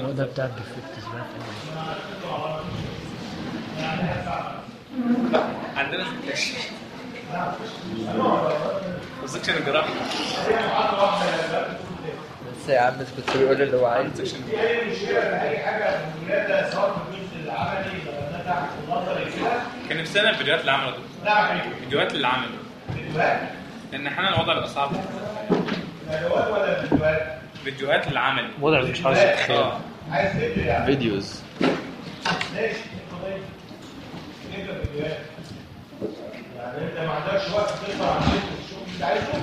هو ده بتاع ال defect عندنا section section الجراحة. بس يا عم بس كنت بيقول اللي هو عايز. section في اي مشكله في اي حاجة في الولاده سواء في الجزء العملي ولا ده تحت النظري كان نفسنا الفيديوهات اللي عملوا دول الفيديوهات اللي عملوا فيديوهات لأن أحيانا الوضع بيبقى صعب. فيديوهات ولا فيديوهات فيديوهات اللي عمل وضع مش عايز اتخيل عايز فيديو يعني فيديوز ماشي فيديوهات يعني انت ما عندكش وقت تطلع على وتشوف اللي انت عايزه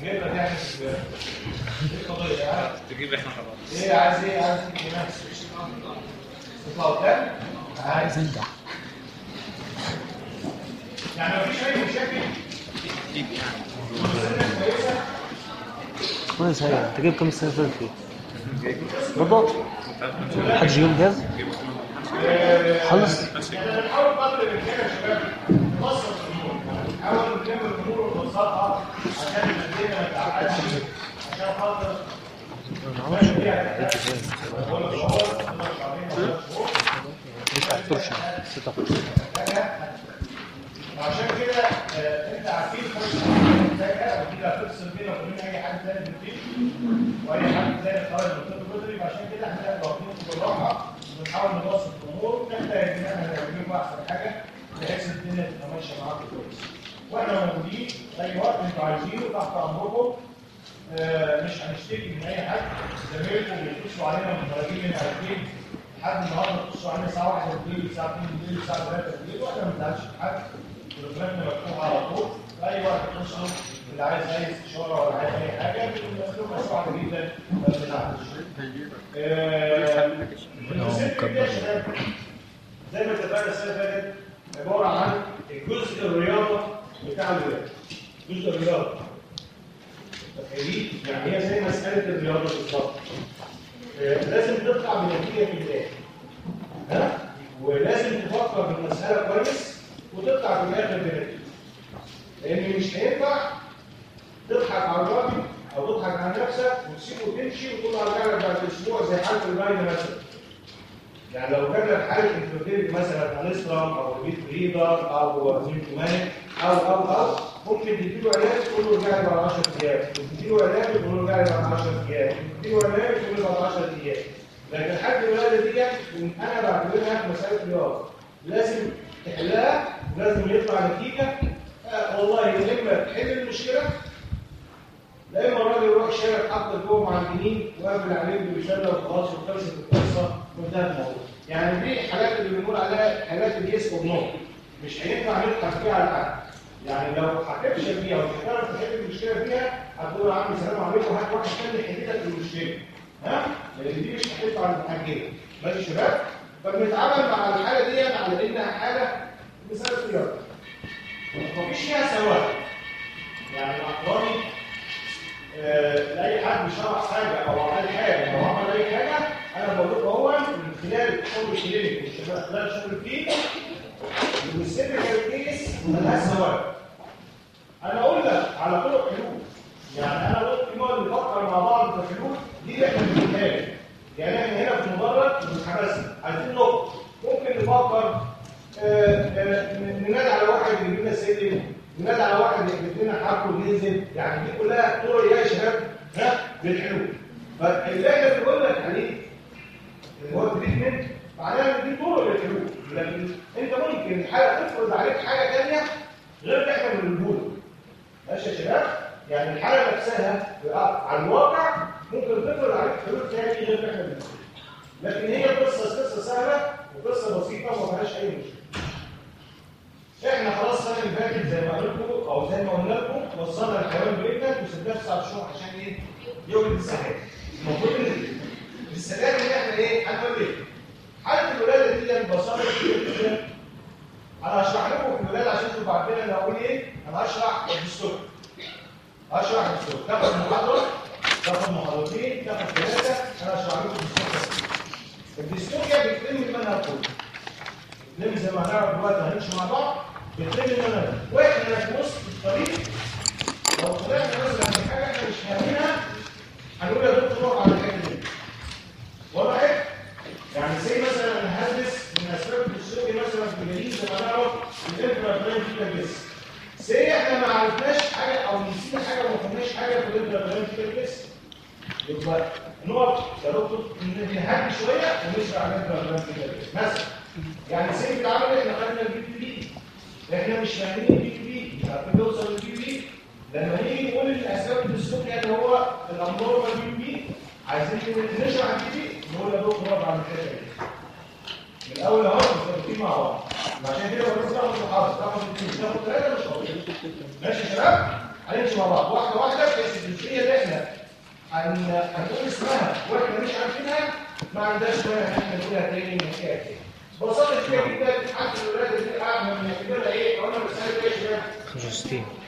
نجيب لك يعني فيديوهات تجيب إحنا خلاص إيه عايز إيه عايز تطلع قدام عايز انجح يعني مفيش اي مشاكل كويس هي انت جايب كام فيه؟ بالضبط حد يوم جاز خلص بنحاول قدر عشان كده آه، انت عارفين فرصه محتاجه ودي لا تفصل بينا وبين اي حد تاني في البيت واي حد تاني خارج من الطب البيطري فعشان كده إحنا واقفين في بالراحه وبنحاول نبسط الأمور ونحتاج ان إحنا نعمل احسن حاجة بحيث الدنيا تبقى ماشيه معاكم كويس وإحنا موجودين اي وقت أنتوا عايزينه تحت امركم آه، مش هنشتكي من أي حد. زمايلكم بيتصلوا علينا من مراجعين من عارفين. لحد النهارده بتصلوا علينا الساعة 1 بالليل الساعة 2 بالليل الساعة 3 بالليل وإحنا ما بنزعلش من حد. تليفوناتنا مفتوحه على طول. في اي وقت اتصلوا اللي عايز أي استشارة ولا عايز أي حاجة بنسلكها سرعه جدا ما بنزعلش. آه، زي ما اتفقنا السنة اللي فاتت عبارة عن الجزء الرياضة بتاع الولاد جزء الرياضة. يعني هي زي مسألة الرياضة بالظبط. آه، لازم تطلع بنتيجة في الآخر. ها؟ ولازم تفكر في المساله كويس وتطلع في الآخر بنتيجة. لأن مش هينفع تضحك على الراجل أو تضحك على نفسك وتسيبه وتمشي وتقول ارجع بعد أسبوع زي حالة الراجل مثلا. يعني لو لك حاله infertility مثلا anestrum أو repeat breeder أو symptomatic أو أو أو ممكن تديله علاج تقول له ارجع لي بعد 10 أيام تديله علاج تقول له ارجع لي بعد 10 أيام تديله علاج تقول له بعد 10 أيام لكن حالة الولاده دي أنا بعتبرها مسألة رياضه لازم تحلها ولازم يطلع نتيجة. آه والله يا اما تحل المشكلة. لا اما الراجل يروح الشارع حط جوه مع الجنين وقافل عليه برساله وخلاص وخلصت القصة. وانتهى الموضوع. يعني دي الحالات اللي بنقول عليها حالات ال yes or no. مش هينفع نضحك فيها على حد. يعني لو هتفشل فيها ومش هتعرف تحل المشكلة فيها هتقول يا عم سلام عليكم هات واحد تاني يحل لك المشكلة. ها؟ لأن دي مش هتنفع للحاجين. ماشي يا شباب؟ فبنتعامل مع الحالة دي على انها حالة مساله رياضه. مفيش فيها سواء. يعني الاحراري آه، لأي حد شرح حاجة أو عمل حاجة أو عمل أي حاجة أنا بقول لكم هو من خلال شغل الكلينيك والشباب خلال شغل الكلينيك وال cervical case ملهاش ثوابت. أنا أقول لك على طرق حلول. يعني أنا قلت نقعد نفكر مع بعض في حلول دي اللي إحنا بنقولها يعني إحنا هنا في المدرج بنتحمسنا عايزين نقطة. ممكن نفكر آه، آه، ننادي على واحد يجيب لنا سلم على واحد لنا حبل وننزل يعني دي كلها طرق يا شباب ها للحلول فاللي إحنا بنقول لك عليه اللي هو ال treatment معناها إن دي طرق للحلول لكن أنت ممكن الحاله تفرض عليك حاجة ثانية غير اللي إحنا بنقوله. ماشي يا شباب؟ يعني الحاله نفسها على الواقع ممكن تفرض عليك حلول ثانية غير اللي إحنا بنقوله. لكن هي قصة قصة سهلة وقصة بسيطة وما فيهاش أي مشكلة. إحنا خلاص السنة اللي فاتت زي ما قلت لكم أو زي ما قلنا لكم وصلنا الحيوان pregnant وسبناه تسع شهور عشان إيه؟ يولد السلاحف. المفروض ان السلاحف اللي إحنا إيه؟ هنولدها. حاله الولادة دي يعني البصاره أنا هشرح لكم في الولادة عشان تبقوا عارفين أنا هقول إيه؟ أنا هشرح الدستور. هشرح الدستور، تاخد محاضرة تاخد محاضرتين تاخد ثلاثة أنا هشرح لكم الدستور. الدستور كده بيتم المنهج كله. زي ما هنعرف دلوقتي هنمشي مع بعض بنتم ان انا وإحنا في وسط الطريق لو طلعنا مثلا في حاجة إحنا مش فاهمينها هنقول يا دكتور على الحته دي وضحت؟ يعني زي مثلا أنا الهندس من اسباب السوق مثلا في باريس لما نعرف الانفرافلام فيتا تجلس سي إحنا ما عرفناش حاجة أو نسينا حاجة ما فهمناش حاجة في الانفرافلام فيتا تجلس يبقى نقف يا دكتور نهدي شوية ونشرح الانفرافلام فيتا تجلس مثلا يعني سي بتعمل إحنا خدنا البي بي Mehmet İsmail'in bir, bir kitabı sí.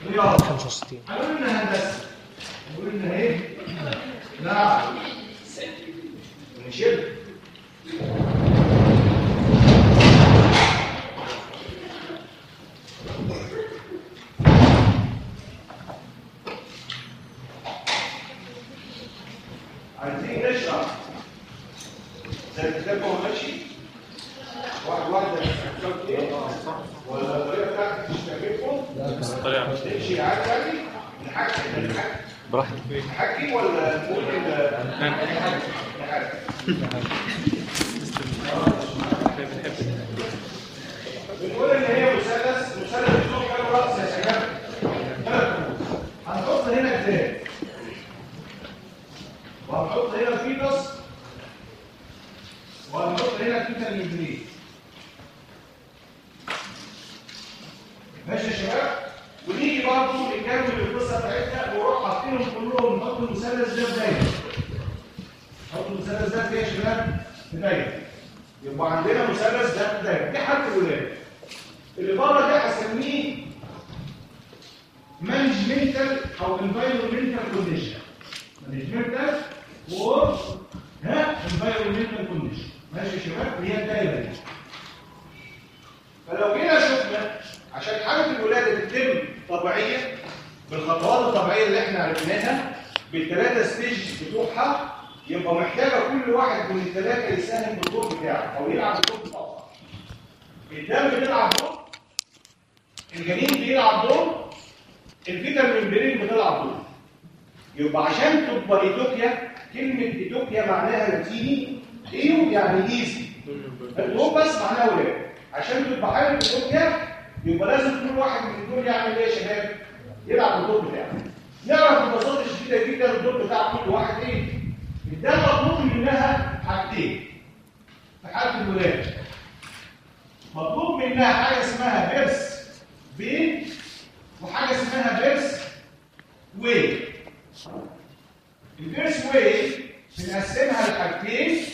In this way, sinasema al-Hakim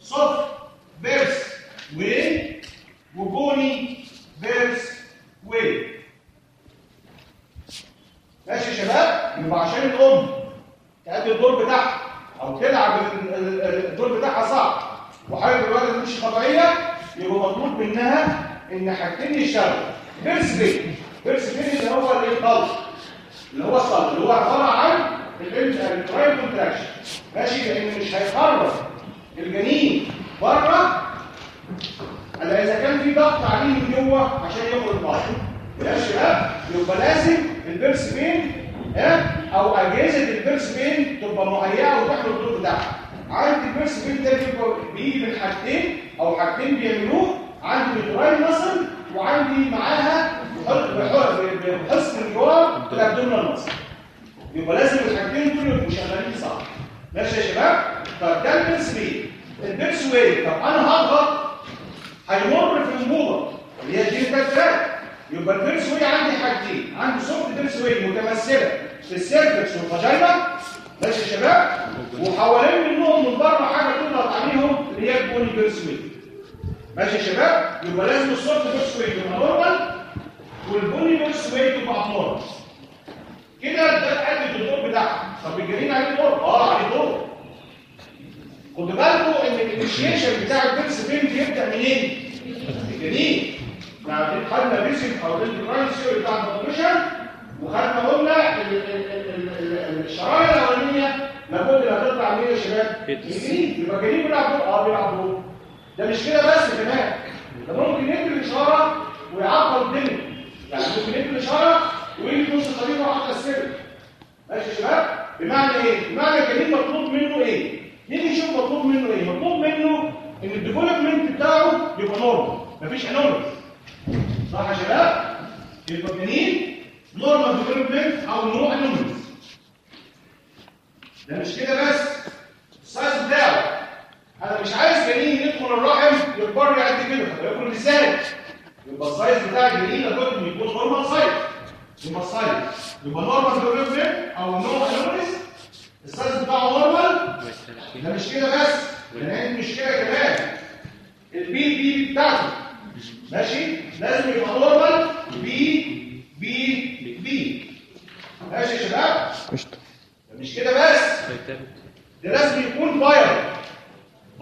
solved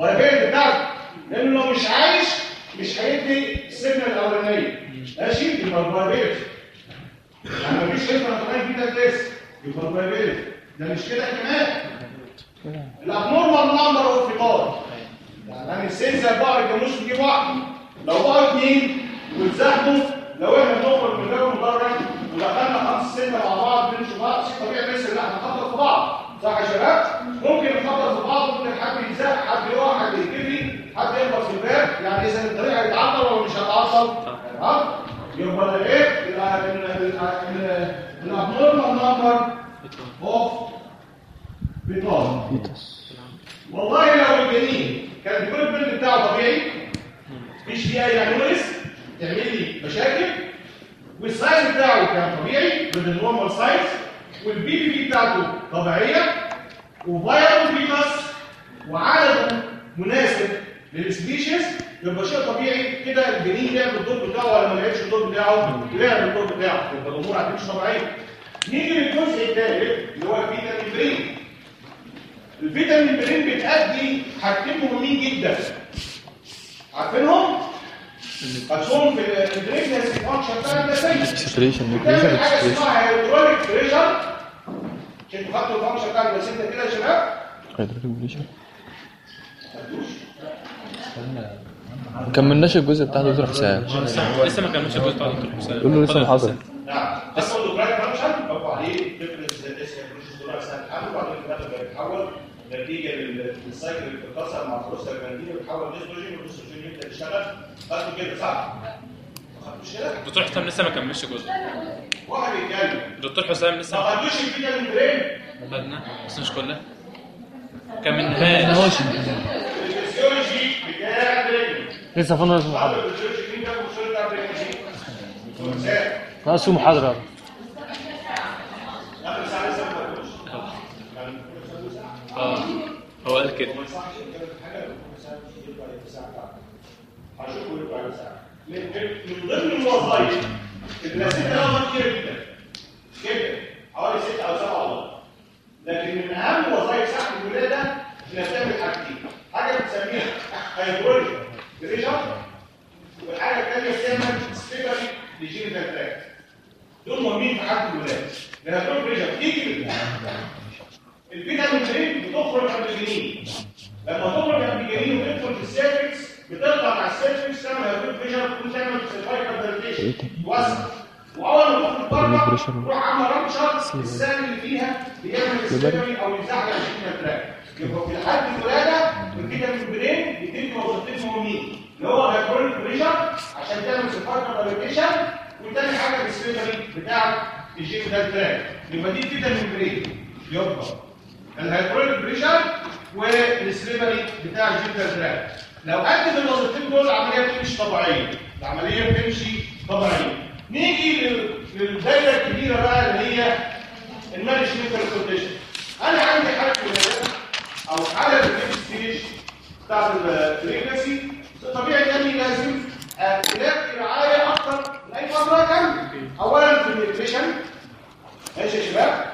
viable بتاعته. لأنه لو مش عايش مش هيدي ال signal الأولانية. ماشي يبقى ال viable يعني مفيش شركه نطلعين فيه لسه. يبقى ال viable ده مش كده كمان. ال abnormal number of fetus يعني زي البقر الجاموس بيجيب واحد. لو بقى اثنين واتزاحموا لو إحنا بنخرج من باب المدرج ودخلنا خمس سته مع بعض بنمشي بعض. طبيعي بس لا هنخبط في بعض صح يا شباب؟ ممكن نخبط حد يقع حد يجري حد يخبط في الباب يعني إذا الطريق هيتعطل ولا مش هيتعطل؟ تمام؟ يبقى ده إيه؟ ال abnormal number of. fetus والله لو الجنين كان كل البنت بتاعه طبيعي. مفيش فيه أي anomalies تعمل لي مشاكل. وال size بتاعه كان طبيعي with ال normal size. وال PP بتاعته طبيعية. و viable fetus وعدده مناسب لل species يبقى شيء طبيعي كده الجنين لعب الدور بتاعه ولا ما لعبش الدور بتاعه؟ لعب الدور بتاعه. يبقى الأمور هتمشي طبيعيه نيجي للجزء الثالث اللي هو ال fetal membrane ال fetal membrane بتأدي حاجتين مهمين جدا. عارفينهم؟ هتشوفهم في ال pregnancy function بتاع النسيج بتعمل حاجة اسمها hydraulic pressure أنتوا خدتوا ال function بتاع النسيج ده كده يا شباب؟ ما كملناش الجزء بتاع دكتور حسام لسه لسه ما كملش الجزء بتاع دكتور حسام قول له لسه حسام. نعم بس نتيجه لل- لل cycle اللي بتتكسر مع البروستاجلاندين بيتحول ل estrogen وال estrogen يبدا يشتغل خدتوا كده صح؟ ما خدتوش كده؟ دكتور حسام لسه ما كملش جزء واحد يتكلم دكتور حسام ما لسه ما خدوش ال fetal membrane خدنا بس مش كلها كملناهاش الفسيولوجي بتاع ال membrane لسه فاضل مين ده بتاع ناقص آه هو قال كده. من من ضمن الوظائف ال placenta لها كتير جدا جدا حوالي ستة أو سبعة وظائف لكن من أهم وظائف ساعة الولاده انها تعمل حاجتين. حاجة بنسميها hydraulic. pressure والحاجة الثانية اسمها slippery ل genital tract دول مهمين في حاله الولاده ال hydraulic pressure تيجي من ال fetal membrane بتخرج قبل الجنين. لما تخرج قبل الجنين وتدخل في ال cervix بتضغط على ال cervix تعمل hydraulic pressure تكون تعمل cervical dilatation توسع وأول ما تخرج بره تروح عامله rupture السائل اللي فيها بيعمل ال slippery أو يزحلق ال genital tract يبقى في حاله الولادة ال fetal membrane بيديك وظيفتين مهمين. اللي هو hydraulic pressure عشان تعمل cervical dilatation وتاني حاجة ال slippery بتاع ال genital tract يبقى دي ال fetal membrane. يبقى ال hydraulic pressure وال slippery بتاع ال genital tract لو ادت الوظيفتين دول العملية بتمشي طبيعية. العملية بتمشي طبيعية. نيجي لل- للدايرة الكبيرة بقى اللي هي ال managemental condition أنا عندي ولاده أو على ال break stage بتاعت ال pregnancy طبيعي ان يعني لازم آه، نلاقي رعاية أكتر من اي فترة كامله اولا في ال nutrition ماشي يا شباب؟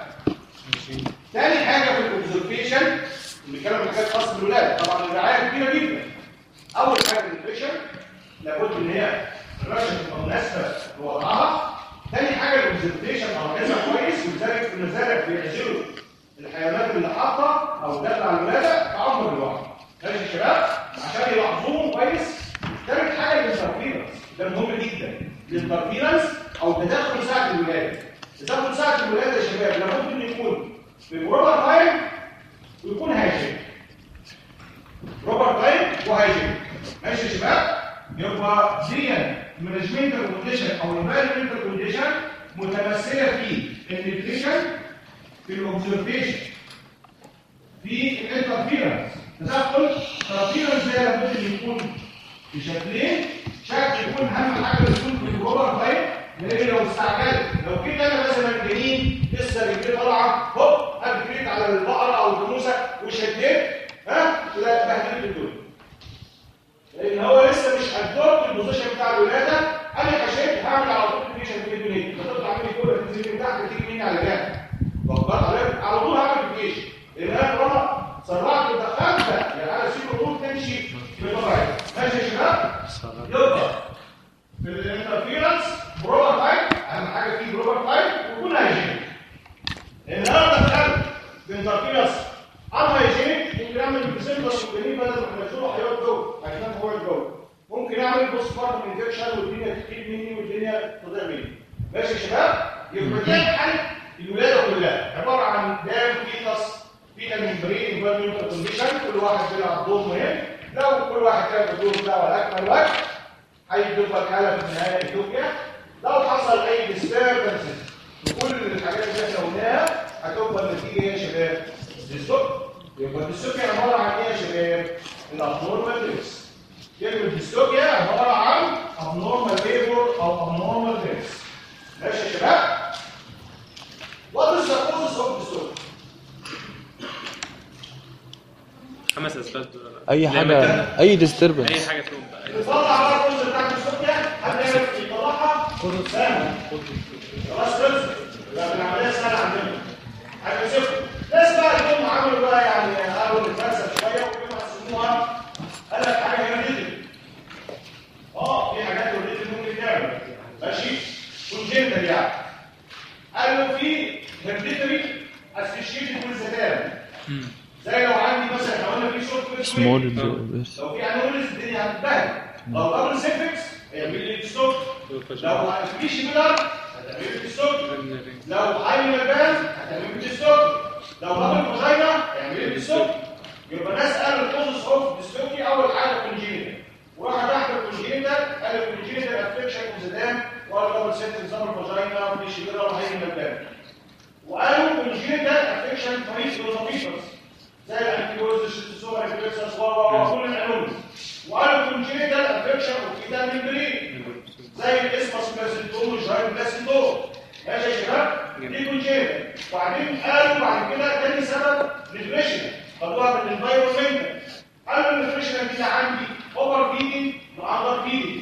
ثاني حاجة في ال observation بنتكلم في حاجات خاصة بالولاد. طبعا الرعاية كبيرة جدا. أول حاجة ال nutrition لابد إن هي ال ration تبقى مناسبة لوضعها. ثاني حاجة ال observation أو كويس وذلك في المزارع بيعزلوا الحيوانات اللي حاطة أو داخلة على الولاده تعمر الوعي ماشي يا شباب؟ عشان يلاحظوهم كويس ثالث حاجة ال interference ده مهم جدا. ال interference أو تدخل ساعة الولادة. تدخل ساعة الولادة يا شباب لابد ان يكون proper time ويكون hygienic proper time و hygienic ماشي يا شباب؟ يبقى دي ال management condition أو ال management condition متمثلة في ال nutrition في ال observation في ال interference تدخل ال interference ده لابد ان يكون بشكلين شكل يكون اهم حاجة يكون في ال proper time لأن لو استعجلت لو جيت أنا مثلا جنين لسه رجلي طالعه هوب اجريت على البقره أو الجاموسه وشديت ها لا بهدلت الدنيا لأن هو لسه مش adopt ال position بتاع الولاده أنا كشفت هعمل على طول fixation في الدنيا فتطلع مني كوره تنزل من تحت تيجي مني على جنب واخد بالك على طول هعمل fixation لأن أنا طالما ودخلت. يعني على سيب طول تمشي بطبيعي ماشي يا شباب؟ يبقى في ال interference proper time أهم حاجة فيه proper time ويكون hygienic لأن أنا دخلت ب interference unhygienic ممكن أعمل emphysematous وجنين بدل ما هنزله هيقعد جوه هينام هو جوه ممكن أعمل post partum infection والدنيا تكيد مني والدنيا تضيع مني. ماشي يا شباب؟ يبقى دي حل الولاده كلها عباره عن dam fetus fetal membrane environmental condition كل واحد بيلعب دور مهم لو كل واحد كان الدور بتاعه على اكمل وجه لك حالة في النهايه eutocia لو حصل أي disturbances كل الحاجات اللي إحنا قلناها هتبقى النتيجه إيه يا شباب؟ dystocia يبقى ال dystocia عبارة عن إيه يا شباب؟ ال abnormal birth كلمه dystocia عبارة عن abnormal labor أو abnormal birth ماشي يا شباب؟ What is the causes of dystocia? خمس اسباب دول اي حاجة أي disturbance أي حاجة فيهم بقى نطلع بقى الجزء بتاع ال dystocia حد يعرف يطلعها؟ سهل خلاص خلصت يبقى العملية سهلة عندنا. هنمسكه ناس بقى اليوم عملوا بقى يعني قالوا نتفلسف شوية وكانوا قسموها قال لك حاجة جدا آه في حاجات أوريدي ممكن تعمل. ماشي؟ كونجنتال يعني قالوا في هيرديتري اسوشيتد بالزتان زي لو عندي مثلا لو أنا في شورت سمول بس لو في انوريز الدنيا هتتبهدل. لو دبل سيفكس هيعمل لي ستوك لو في شيميلر هتعمل لي ستوك لو هاي مبان هتعمل لي ستوك لو دبل فاجينا هيعمل لي ستوك يبقى ناس قالوا الكوزس اوف ديستوكي أول حاجة كونجينيتال وراح تحت الكونجينيتال قال الكونجينيتال افكشن وزدان وقال دبل سيفكس دبل فاجينا وفي شيميلر وهاي مبان وقالوا كونجينيتال افكشن طريق لوزافيتس زي الانتيبيوز الشيستوسوما ريفلكسس وكل العلوم وقالوا كونجينيتال افكشن وكيتا ميمبرين زي الاسمس بلاسينتوم والجرايم بلاسينتوم ماشي يا شباب؟ دي congenital وبعدين قالوا بعد كده تاني سبب nutrition خدوها من ال environment؟ قالوا ال nutrition دي عندي over feeding و under feeding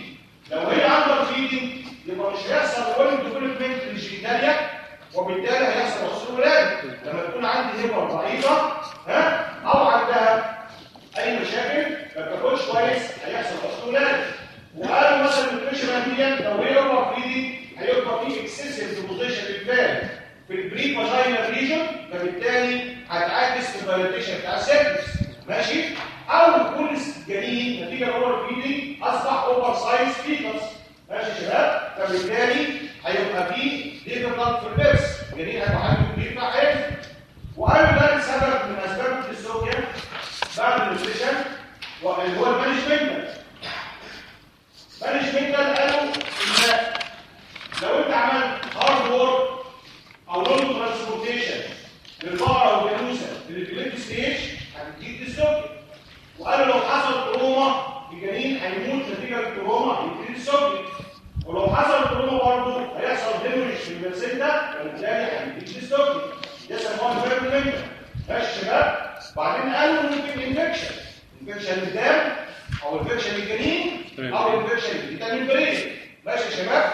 لو هي under feeding يبقى مش هيحصل well development لل genitalia وبالتالي هيحصل عسر ولاده لما تكون عندي heifer ضعيفة ها أو عندها أي مشاكل ما بتاكلش كويس هيحصل عسر ولاده وقالوا مثلا ال nutrition دي لو هي over feeding هيبقى في excessive deposition لل fat في ال peri vaginal region فبالتالي هتعكس في ال dilatation بتاع ال cervix. ماشي؟ أو يكون جنين نتيجة over feeding أصبح over size fetus ماشي يا شباب فبالتالي هيبقى في difficult في ال pelvis جنين هيبقى عنده كبير مع وقالوا ده سبب من أسباب ال dystocia بعد ال nutrition اللي هو ال management management قالوا إن لو أنت عملت hard work أو long transportation للبقره أو الجاموسه في stage هتديك dystocia وقالوا لو حصل trauma الجنين هيموت نتيجة ال trauma هيبتدي dystocia ولو حصل trauma برضه هيحصل hemorrhage في ال placenta فبالتالي هيديك dystocia ده سموها environment ماشي يا شباب بعدين قالوا ممكن infection infection ال dam أو infection الجنين أو infection ال fetal membrane ماشي يا شباب.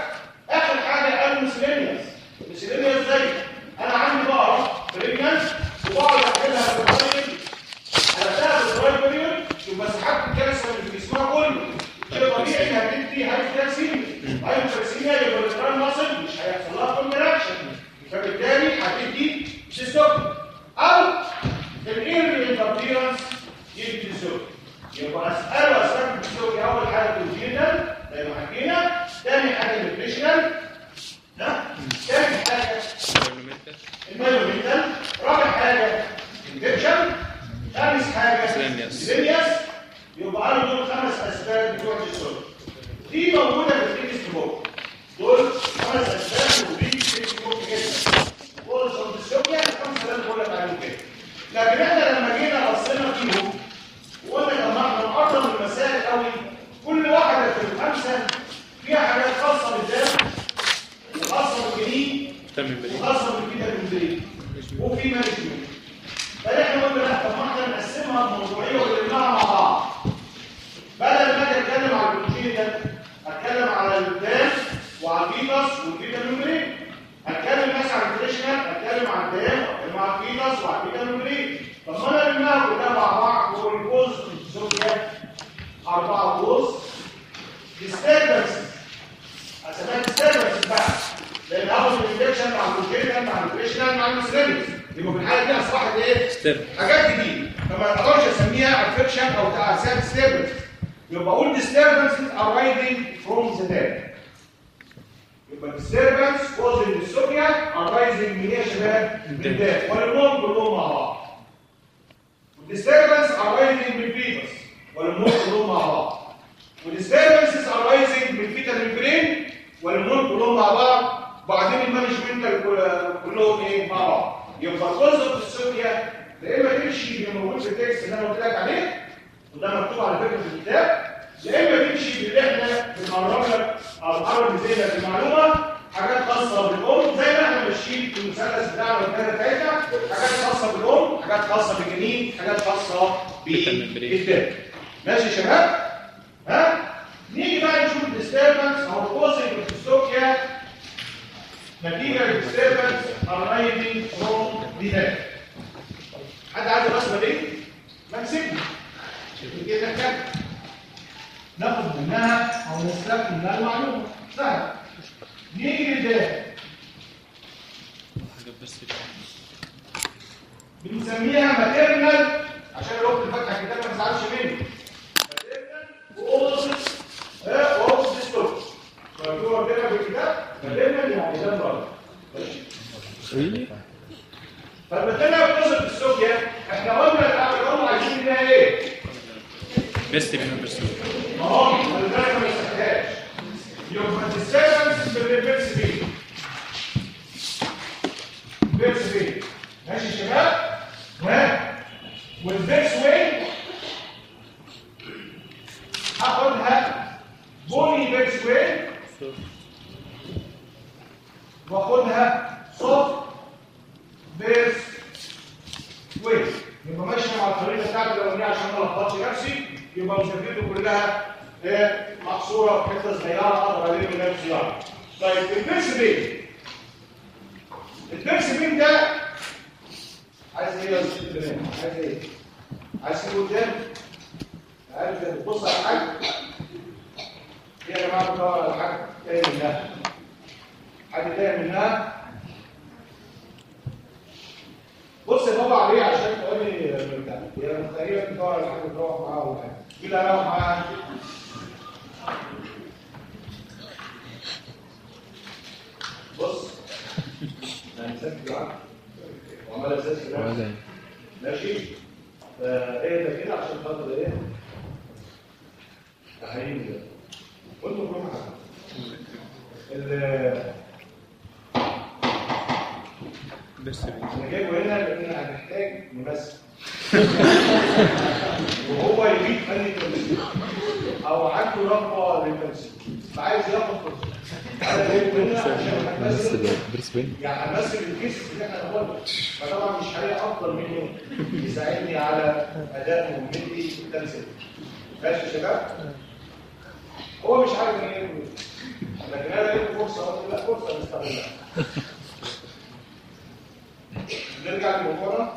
آخر حاجة قالوا miscellaneous miscellaneous زي أنا عندي بقره pregnant وبقعد احلها في البرايمري أنا بتاخد البرايمري يبقى سحبت اللي في جسمها كله. شيء طبيعي هتدي hypocalcemia hypocalcemia يبقى ال uterine muscle مش هيحصل لها contraction فبالتالي هتدي سيستوك أو الايرلي انترفيرنس يدي سيستوك يبقى أسأله اسباب الفسيولوجي أول حاجة الجينال زي ما حكينا ثاني حاجة النيوتريشنال ها ثالث حاجة الميلوميتال رابع حاجة انفكشن خامس حاجة. سيلينيوس يبقى أنا دول خمس أسباب بتوع الفسيولوجي دي موجودة في التكست بوك دول خمس اسباب ودي التكست بوك جدا اوف الفسيولوجيا الخمسه اللي أنا بقول لك عليهم كده. لكن إحنا لما جينا بصينا فيهم وقلنا طب ما إحنا نقرب المسائل قوي كل واحدة في الخمسه فيها حاجات خاصة بالدم وخاصه بالجنين وخاصه بالفيتامين دي. وفي مانجمنت فإحنا قلنا لا طب ما إحنا نقسمها بموضوعيه ونلمها مع بعض. بدل الفيتاس والفيتامين دي اتكلم مثلا عن النيوتريشنال اتكلم عن الدم واتكلم عن وعلى الفيتامين دي طب ما أنا المها كلها مع بعض والجوز الزوجيه أربعة جوز ديستربنسز اسمها ديستربنسز بقى. لأن هاوس انفكشن مع البروتين مع النيوتريشنال مع السيرفيس يبقى في الحالة دي أصبحت إيه؟ حاجات جديدة. فما أقدرش أسميها انفكشن أو تعسات ديستربنس يبقى أقول disturbances arising from the dead. يبقى disturbance causing insomnia arising من إيه يا شباب؟ من والنوم كلهم مع بعض disturbance arising من الفيتس والنوم كلهم مع بعض والdisturbances arising من فيتامين برين والنوم كلهم مع بعض وبعدين المانجمنت كلهم إيه مع بعض يبقى concept ال dystocia يا اما تمشي اللي موجود في ال text اللي أنا قلت لك عليه وده مكتوب على فكره في الكتاب يا اما تمشي باللي إحنا بنقرب لك أو بنحاول نزيد لك المعلومة حاجات خاصة بالأم زي ما إحنا ماشيين في المثلث بتاعنا والكلام بتاعتنا حاجات خاصة بالأم حاجات خاصة بالجنين حاجات خاصة بال dam ماشي يا شباب؟ ها؟ نيجي بقى نشوف ال disturbance أو ال causing dystocia نتيجة لل disturbance arising from dam حد عايز الرسمه دي؟ ما نسيبها كده كده. ناخد منها أو نستخدم منها المعلومة. سهل نيجي بس بنسميها maternal عشان الوقت اللي فاتح الكتاب ما تزعلش مني. ماتيرنال ديستورشن مكتوبه كده في الكتاب. يعني ديستورشن إحنا قلنا الأول عايزين منها إيه؟ بس بينا ما يستحقهاش يبقى الديستربنس بالريفرس بي ريفرس بي ماشي يا شباب ها والفيرس هاخدها bony birth way واخدها soft birth way يبقى ماشي مع الطريقة بتاعتي الاولانيه عشان ما الخبطش نفسي يبقى مشكلته كلها إيه، محصورة في حتة صغيره أقدر الم نفسي يعني طيب ال birth pain ال birth pain ده عايز إيه يا أستاذ البنات؟ عايز إيه؟ عايز تيجي قدام؟ عارف بص على حاجة إيه يا جماعة؟ بتدور على حاجة تاني منها. حاجة تاني منها. بص يا بابا عليه عشان تقول لي بتاع هي تقريبا بتدور على حاجة تروح معاها ولا حاجة. اللي معاها بص أنا مسكت معاك وعمال اساسي ولا ماشي. فايه ده كده عشان خاطر إيه؟ تحريم ده. وانتوا كلكم ال- بس أنا جايبه هنا لأن هنحتاج ممثل. وهو يريد فن التمثيل أو عنده رغبه للتمثيل. فعايز ياخد همثل بريس وين يعني همثل الكيس اللي إحنا هنقوله فطبعا مش هلاقي افضل منه يساعدني على اداء مهمتي في التمثيل ماشي يا شباب هو مش عارف ان إيه لكن أنا لقيت فرصه قلت لا فرصه نستغلها نرجع لموضوعنا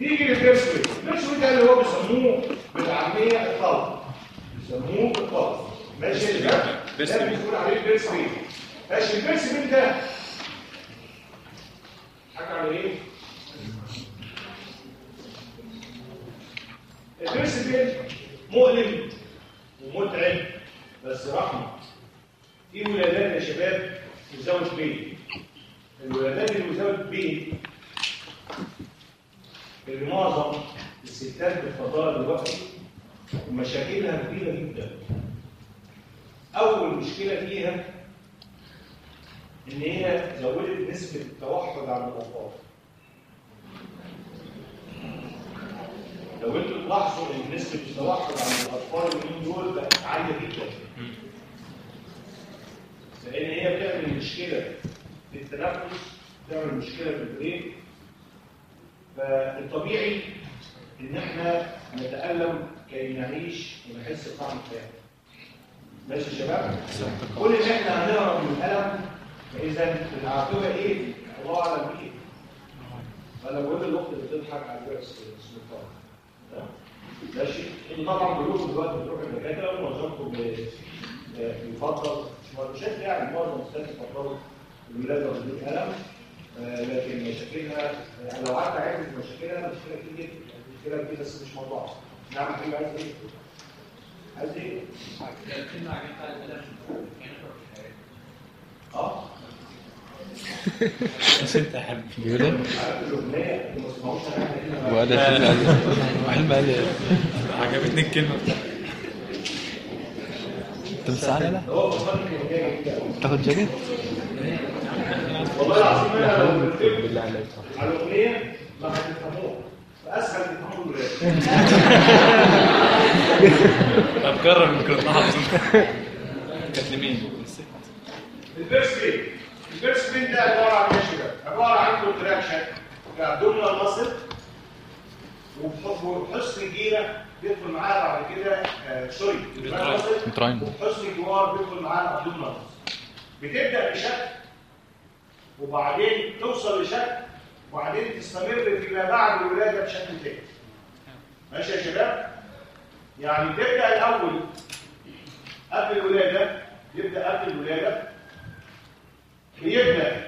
نيجي للبيرسوي البيرسوي ده اللي هو بيسموه بالعاميه الطلب بيسموه الطلب ماشي شباب ده بيرسوي. بيقول عليه البيرسوي ماشي البيرسوي ده؟ حاجة على إيه؟ البرسبين مؤلم ومتعب بس رحمة. في ولادات يا شباب تزوج بيت. الولادات اللي بتزوج بيت اللي معظم الستات بتفضلها دلوقتي ومشاكلها كبيرة جدا. أول مشكلة فيها إن هي زودت نسبة التوحد عند الأطفال. لو أنتوا تلاحظوا إن نسبة التوحد عند الأطفال اليومين دول بقت عالية جدا. لأن هي بتعمل مشكلة في التنفس بتعمل مشكلة في البرين فالطبيعي إن إحنا نتألم كي نعيش ونحس بطعم الحياة. ماشي يا شباب؟ كل اللي إحنا هنهرب من الالم فاذا العاقبه إيه؟ الله أعلم بايه فانا بقول للأخت اللي بتضحك على الورث السلطان؟ ماشي؟ أنتوا طبعا كلكم دلوقتي بتروحوا الدكاترة ومعظمكم بيفضل. مش يعني معظم الستات بيفضلوا الولاده بدون الم آه، لكن مشاكلها يعني لو قعدت اعد مشاكلها مشكله كتير جدا مشكله كتير بس مش موضوع. نعم حبيبي عايز إيه؟ عايز إيه؟ آه بس انت حبيبي إيه؟ عارف الاغنيه ما تسمعوش أنا وهذا حلم عليه حلم عليه عجبتني الكلمة بتاعتك انت مساعدة لا؟ تاخد جاكيت؟ والله العظيم بالله عليك على الأغنية ما هتفهموها فأسهل تفهموا الولاد طب جرب يمكن تلاحظ كانت لمين؟ الست البيرس بين البيرس بين ده عبارة عن إيه؟ عبارة عن كونتراكشن abdominal muscle وحسن الجيرة بيدخل معاها بعد كده آه، sorry. uterine. وحسن الجوار بيدخل معاها ال abdominal بتبدأ بشكل وبعدين توصل لشكل وبعدين تستمر فيما بعد الولاده بشكل تاني. ماشي يا شباب؟ يعني تبدأ الأول قبل الولادة يبدأ قبل الولادة. بيبدا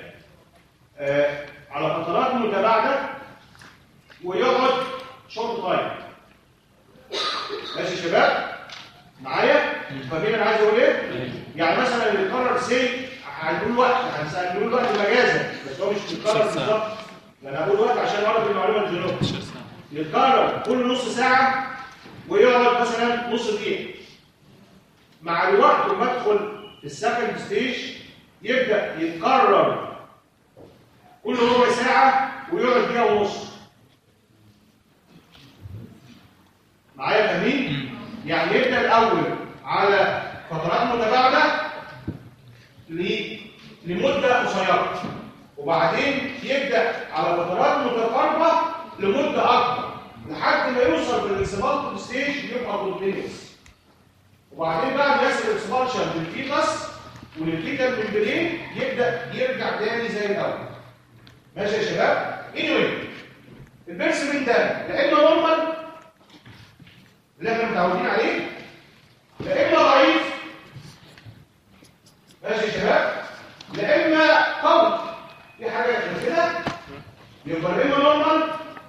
آه على فترات متباعدة ويقعد short time ماشي يا شباب؟ معايا؟ فاهمين أنا عايز أقول إيه؟ يعني مثلا اللي يقرر سي هنقول وقت هنقول وقت مجازا بس هو مش بيتكرر. بالظبط. ده أنا هقول وقت عشان أعرف المعلومة الجنوب 10 ساعه يتكرر كل نص ساعة ويقعد مثلا نص دقيقة. مع الوقت لما ادخل ال second stage يبدأ يتكرر كل ربع ساعة ويقعد دقيقة ونص. معايا فاهمين؟ يعني يبدأ الأول على فترات متباعدة ل- لمدة قصيرة. وبعدين يبدأ على فترات متقاربة لمدة أكبر لحد ما يوصل في ال expulsion stage يبقى continuous وبعدين بعد ما يحصل expulsion لل fetus وال fetal membrane يبدأ يرجع تاني زي الأول. ماشي يا شباب؟ anyway ال birth pain ده إما normal اللي إحنا متعودين عليه لا إما ضعيف. ماشي يا شباب؟ لا اما قوي في حاجة غير كده؟ يبقى لا إما normal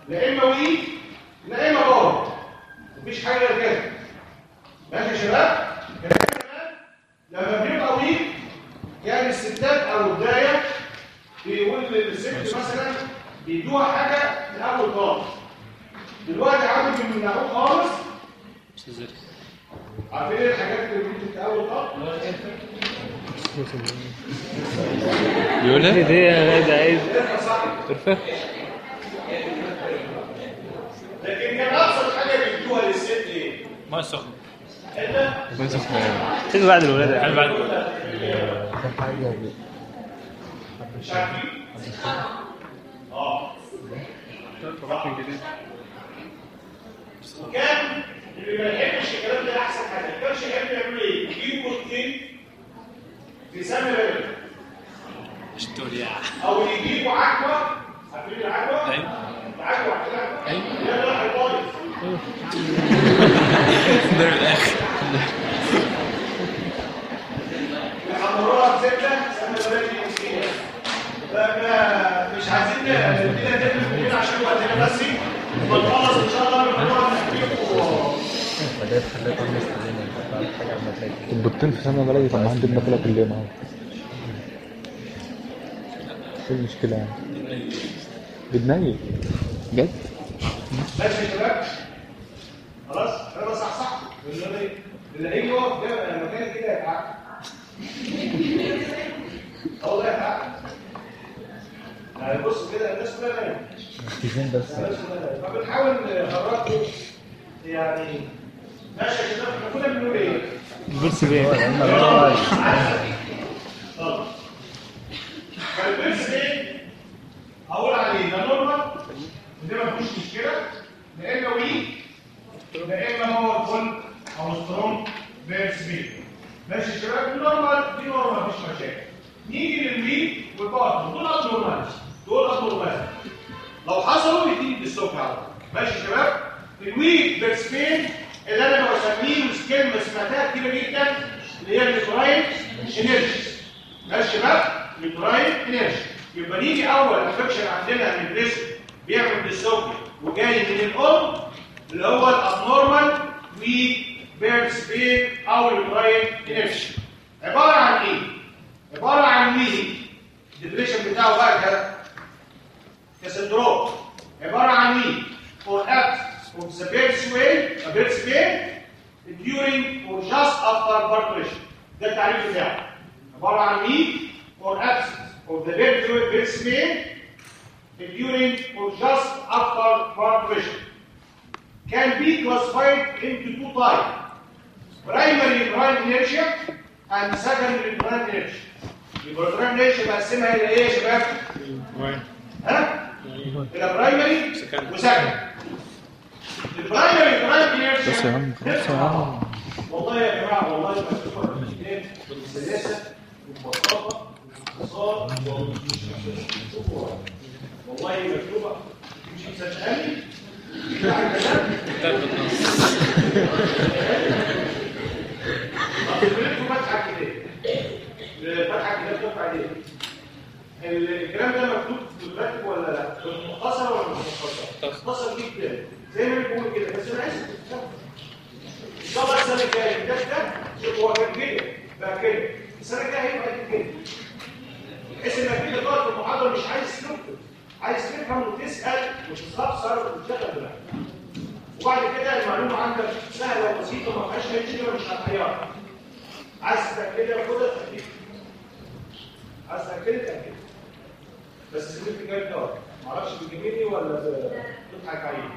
لا إما weak لا إما power مفيش حاجة غير كده. ماشي يا شباب؟ لما بيبقى weak يعني الستات أو الداية بيقول للست مثلا بيدوها حاجة في الأول خالص دلوقتي عامل من الأول خالص. عارفين الحاجات اللي في الأول خالص بيقول إيه؟ دي يا عايز ده صح ترفه لكن كان ابسط حاجة بيدوها للست إيه؟ ما سخن ما سخنة تيجي بعد الولادة هل بعد الولادة؟ مش عارفين؟ آه وكان اللي ما يحبش الكلام ده أحسن حاجة ما كانش يحب يعملوا إيه؟ يجيبوا كوتين في سنه بلد اشتوري يا أو يجيبوا عجوه عارفين العجوه؟ أيوه العجوه عارفين؟ أيوة. لا لا البايظ. ده من الآخر يحمروها بزبده مش عايزين ندينا تاني عشان وقتنا بس ونخلص إن شاء الله نحطوها في البطين في سمنة بلدي طب ما هنجيب ناكلها كل يوم عادي إيه المشكلة يعني؟ بتنيل. جد؟ ماشي يا شباب خلاص أنا بصح صح. اللي هيجي يقف مكان كده يتعب آه والله يتعب يعني بص كده الناس كلها نايمه فين بس فبنحاول نخرجكم يعني إيه؟ بص بيه طب فالبيرس إيه؟ هقول عليه ده نورمال وده ما فيهوش مشكله لا اما ويك لا اما هو فول أو سترونج بيرس بي ماشي يا شباب النورمال دي نورمال مفيش مشاكل نيجي للويك والباطن دول ابنورمال دول ابنورمال لو حصلوا يديني طول. ماشي يا شباب الويك بيرس بين اللي أنا بسميه كلمه سمعتها كتير جدا اللي هي النيوتراين انرجي ماشي شباب نيوتراين انرجي يبقى نيجي أول انفكشن عندنا من الريسك بيعمل بالسوق وجاي من الأم اللي هو الأبنورمال ويك بيرس بين أو النيوتراين انرجي عبارة عن إيه؟ عبارة عن ويك الديبريشن بتاعه بقى كسندروم عبارة عن of the birth way a birth pain during or just after parturition ده التعريف بتاعه عباره عن ايه for absence of the birth birth pain during or just after parturition can be classified into two types primary prime inertia and secondary prime inertia يبقى البرايم inertia بقسمها الى ايه يا شباب؟ ها؟ الى برايمري وسكندري البرايمري برايمري بس يا عم خلاص يا عم والله يا جماعة والله مكتوبه في الكتاب بالسلاسه والبساطه والاختصار والله مكتوبه مش بنكتب فتحه كده فتحه كده بتقف عليه الكلام ده مكتوب بالراتب ولا لا؟ مختصر ولا مش مختصر؟ مختصر جدا زي ما بيقول كده بس أنا عايز الله السنة الجاية ده ده هو كان كده بقى كده. السنة الجاية هيبقى كده. بحيث انك تيجي تقعد في المحاضرة مش عايز تكتب عايز تفهم وتسأل وتستفسر وتشتغل دماغك وبعد كده المعلومة عندك سهلة وبسيطة ما فيهاش أي مشكلة مش هتحيرك. عايز تاكدها خدها تاكدها عايز تاكدها تاكدها بس سميت الجاي ده معرفش بتجيبني ولا بتضحك عليا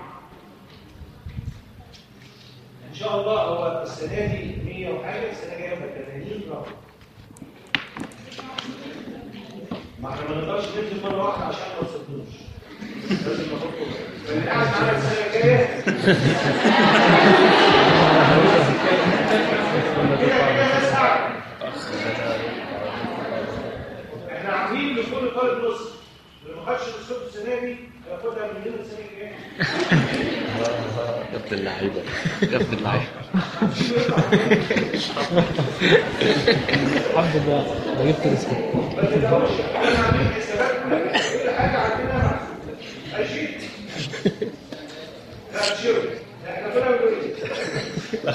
إن شاء الله هو السنة دي 100 وحاجة السنة الجاية يبقى 80 رقم. ما إحنا ما نقدرش ننزل مرة واحدة عشان ما نصدموش. لازم نحطه فاللي قاعد معانا السنة الجايه إحنا عاملين لكل طالب نص. اللي ما خدش الاسلوب السنة دي هياخدها من هنا السنة الجايه يا ابن اللعيبة. يا ابن اللعيبة. الحمد لله. ده جبت رزق بس ده مش إحنا عاملين حسابات كل حاجة عندنا ماشي لا شيرو إحنا كنا بنقول إيه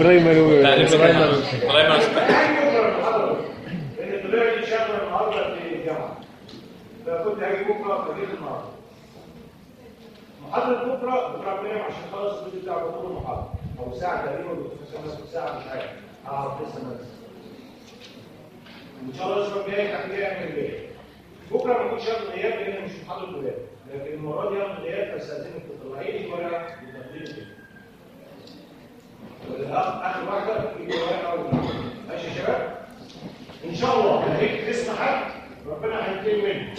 برايمري تعريف برايمري برايمري لأن طلع لي شغله النهارده في الجامعة. فكنت هاجي بكرة فجيت النهارده. محاضرة بكرة بكرة بنام عشان خلاص الجزء بتاع بطول المحاضره أو ساعة تقريبا نص ساعة مش عارف. أعرف لسه نفسي وان شاء الله الأسبوع الجاي جاي أعمل غياب بكرة ما كنتش هاخد غياب لأن مش محاضره غياب لكن المرة دي هاخد غياب فاستاذنك تطلعي لي ورقة بتقديم آخر واحدة ورقة أو ماشي يا شباب؟ إن شاء الله. هديك اسم حد. ربنا هينتقم منه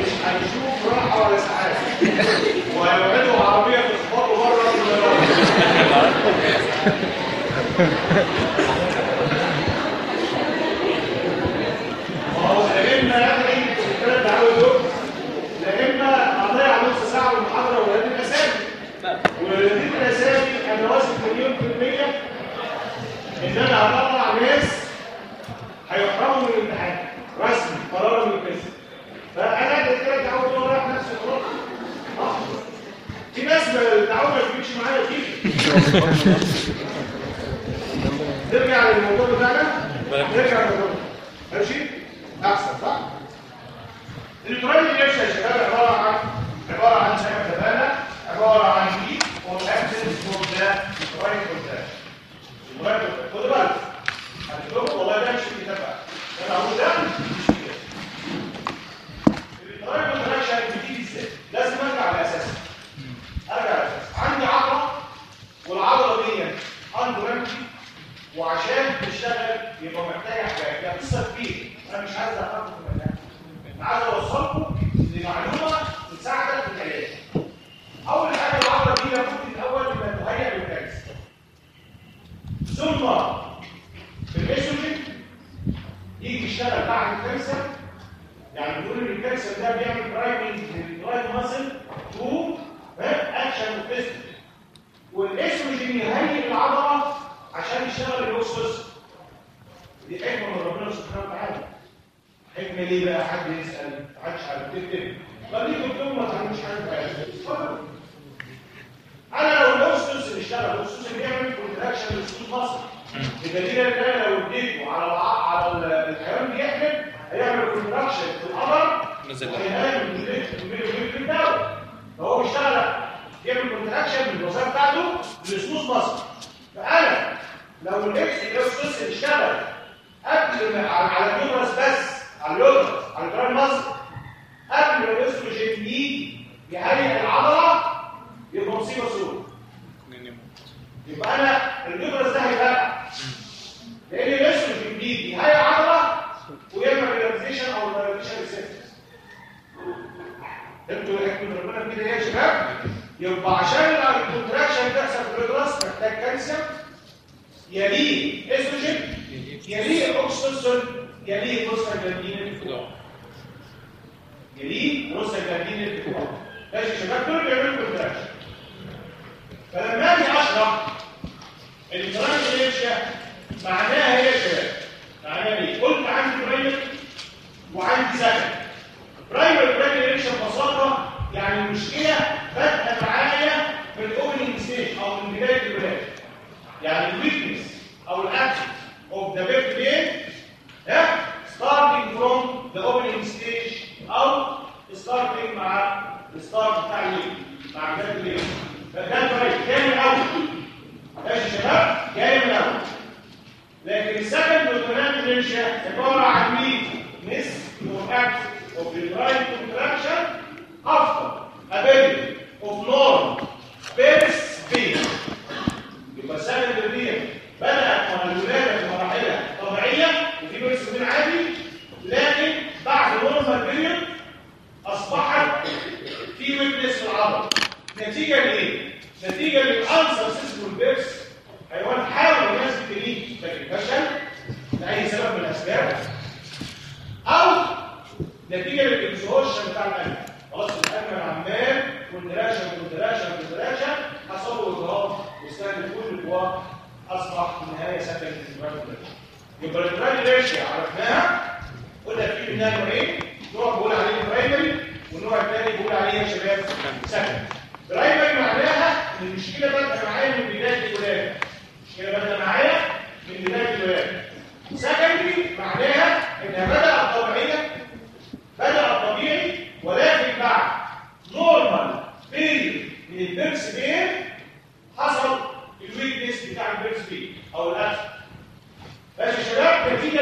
مش هيشوف راحة ولا سعادة. وهيوعدوا عربية تخبطه بره ما هو لا اما لا اما نص ساعة المحاضره الأسامي. الأسامي أنا واثق مليون في المية إن أنا هطلع ناس هيحرموا من الامتحان. رسمي قرار من القسم فانا كده دعوه دول رايح نفسي خلاص. في ناس الدعوه ما تجيبش معايا كتير. نرجع للموضوع بتاعنا؟ نرجع للموضوع. ماشي؟ أحسن صح؟ الترايل الجيش يا شباب عبارة عن عبارة عن زي ما عبارة عن دي والاكسنس فور ذا الترايل كونتاكت خد بالك. هتكتبوا والله ده مش في بقى أنا هقول ده مش في الترايل كونتاكت بتيجي إزاي لازم أرجع لاساسها أرجع لاساسها عندي عضله والعضله دي اندرامتي وعشان تشتغل يبقى محتاجه حاجات ده قصة كبيرة. أنا مش عايز احطكم في مكان أنا عايز اوصلكم لمعلومة تساعدك في العلاج. أول حاجة العضله دي لابد الأول إنها للكنسر ثم الاستروجين يجي يشتغل بعد الكنسر يعني بيقول ان الكنسر ده بيعمل برايمنج للدرايف ماسل تو اكشن اوف والاستروجين يهيئ العضلة عشان يشتغل الاكسس دي حكمة من ربنا سبحانه وتعالى. حكمة ليه بقى؟ حد يسأل محدش عارف تكتب. خليكم تكتبوا ما تعملوش حاجة اتفضل أنا لو الاكسس اللي اشتغل الاكسس بيعمل كونتراكشن للسوس مصر بدليل ان أنا لو اديته على على ال- الحيوان بيحمل هيعمل كونتراكشن في القمر نزل. من من الدواء فهو بيشتغل يعمل كونتراكشن بالوظيفه بتاعته للسوس مصر. فانا لو الإكس الاكسس اشتغل قبل ما على على اليوترس بس على اليوترس على ال uterine muscle قبل ما الاستروجين يجي يهيئ العضله يبقى مصيبة سوداء يبقى أنا ال uterus ده هيبقى لأن الاستروجين بيجي يهيئ عضله ويعمل relaxation أو relaxation receptors أنتوا حكمه ربنا كده يا شباب. يبقى عشان ال contraction تحصل في ال uterus محتاج كالسيوم. يليه استروجين يليه oxytocin يليه prostaglandin alpha يليه prostaglandin alpha ماشي يا شباب. دول بيعملوا contraction فلما أجي اشرح ال uterine inertia معناها يا شباب معناها إيه قلت عندي primary وعندي secondary primary primary ببساطه يعني المشكلة بادئه معايا في ال opening stage أو من بداية الولاده يعني الويكنس أو الاكشن اوف ذا بيرث بين ها starting from the opening stage أو starting مع الستارت بتاع الليل مع بداية الليل فده البرايمري جاي من الأول. ماشي يا شباب؟ جاي من الأول. لكن السكند والثلاث ديمنشن عبارة عن مين مس واكت اوف الرايت كونتراكشن افتر ability of norm. بيرس بي يبقى السكند ديمنشن بدات مع الولادة في مراحلها طبيعية. وفي بيرس بين عادي. لكن بعد نورمال بيريود أصبحت في ويكنس في العضله نتيجة لإيه؟ نتيجة للانسر سيسبل بيرس حيوان حاول يمسك ايديه لكن فشل لأي سبب من الأسباب أو نتيجة للاكزوشن بتاع القلب خلاص القلب عمال contraction contraction contraction حصل له اضطراب كل قواه أصبح في النهايه secondary inertia يبقى الانتراكشن عرفناها قلنا في منها نوعين. نوع بيقول عليه primary والنوع الثاني بيقول عليه يا شباب secondary primary معناها إن المشكلة بدأت معايا من بدايه الولاده المشكلة بدأت معايا من بداية الولاده secondary معناها انها بدأت طبيعيه بدأ طبيعي ولكن بعد normal period من ال birth pain حصل ال weakness بتاع ال birth pain أو الأكل ماشي يا شباب؟ نتيجة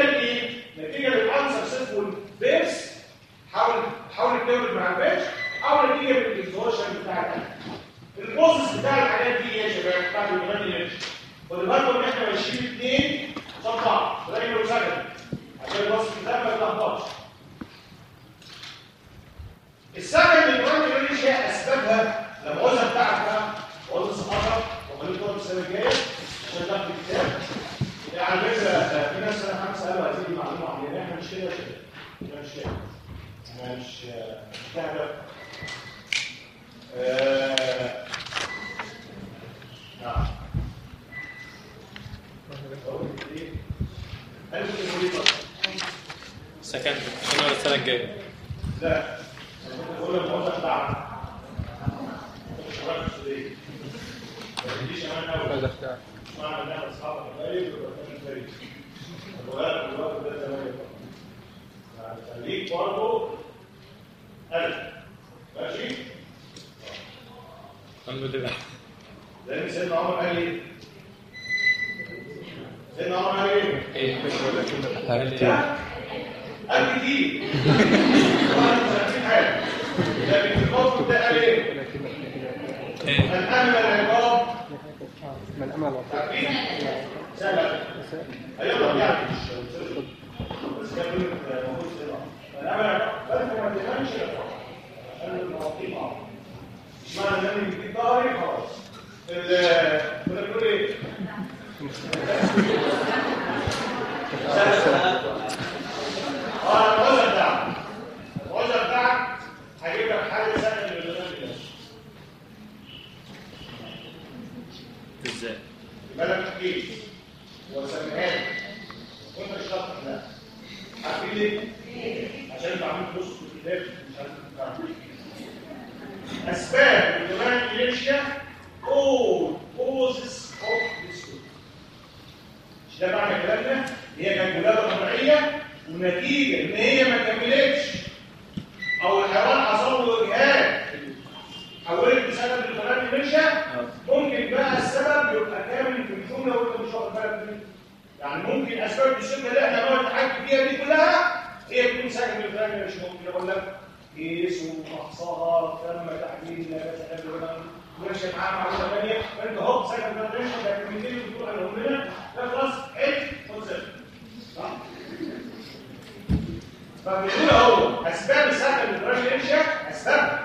أسباب سكن الدراج انشا أسباب.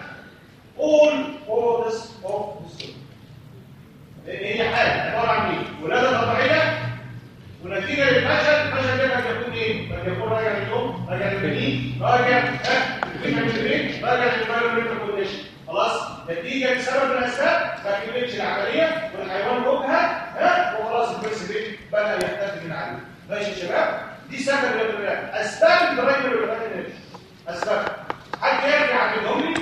all causes of disorder لأن هي حاله عبارة عن إيه؟ ولادة طبيعية. ونتيجة للفشل الفشل ده قد يكون إيه؟ قد يكون راجع لليوم راجع للبنين راجع ها؟ راجع للفيرومنتال كونديشن خلاص؟ نتيجة لسبب من الأسباب ما كملتش العملية والحيوان ركها ها؟ وخلاص البرس بيه بدا يختفي من عليه ماشي يا شباب؟ دي سبب الابتلاء أسباب ال primary اسباب حد يرجع يعملهم لي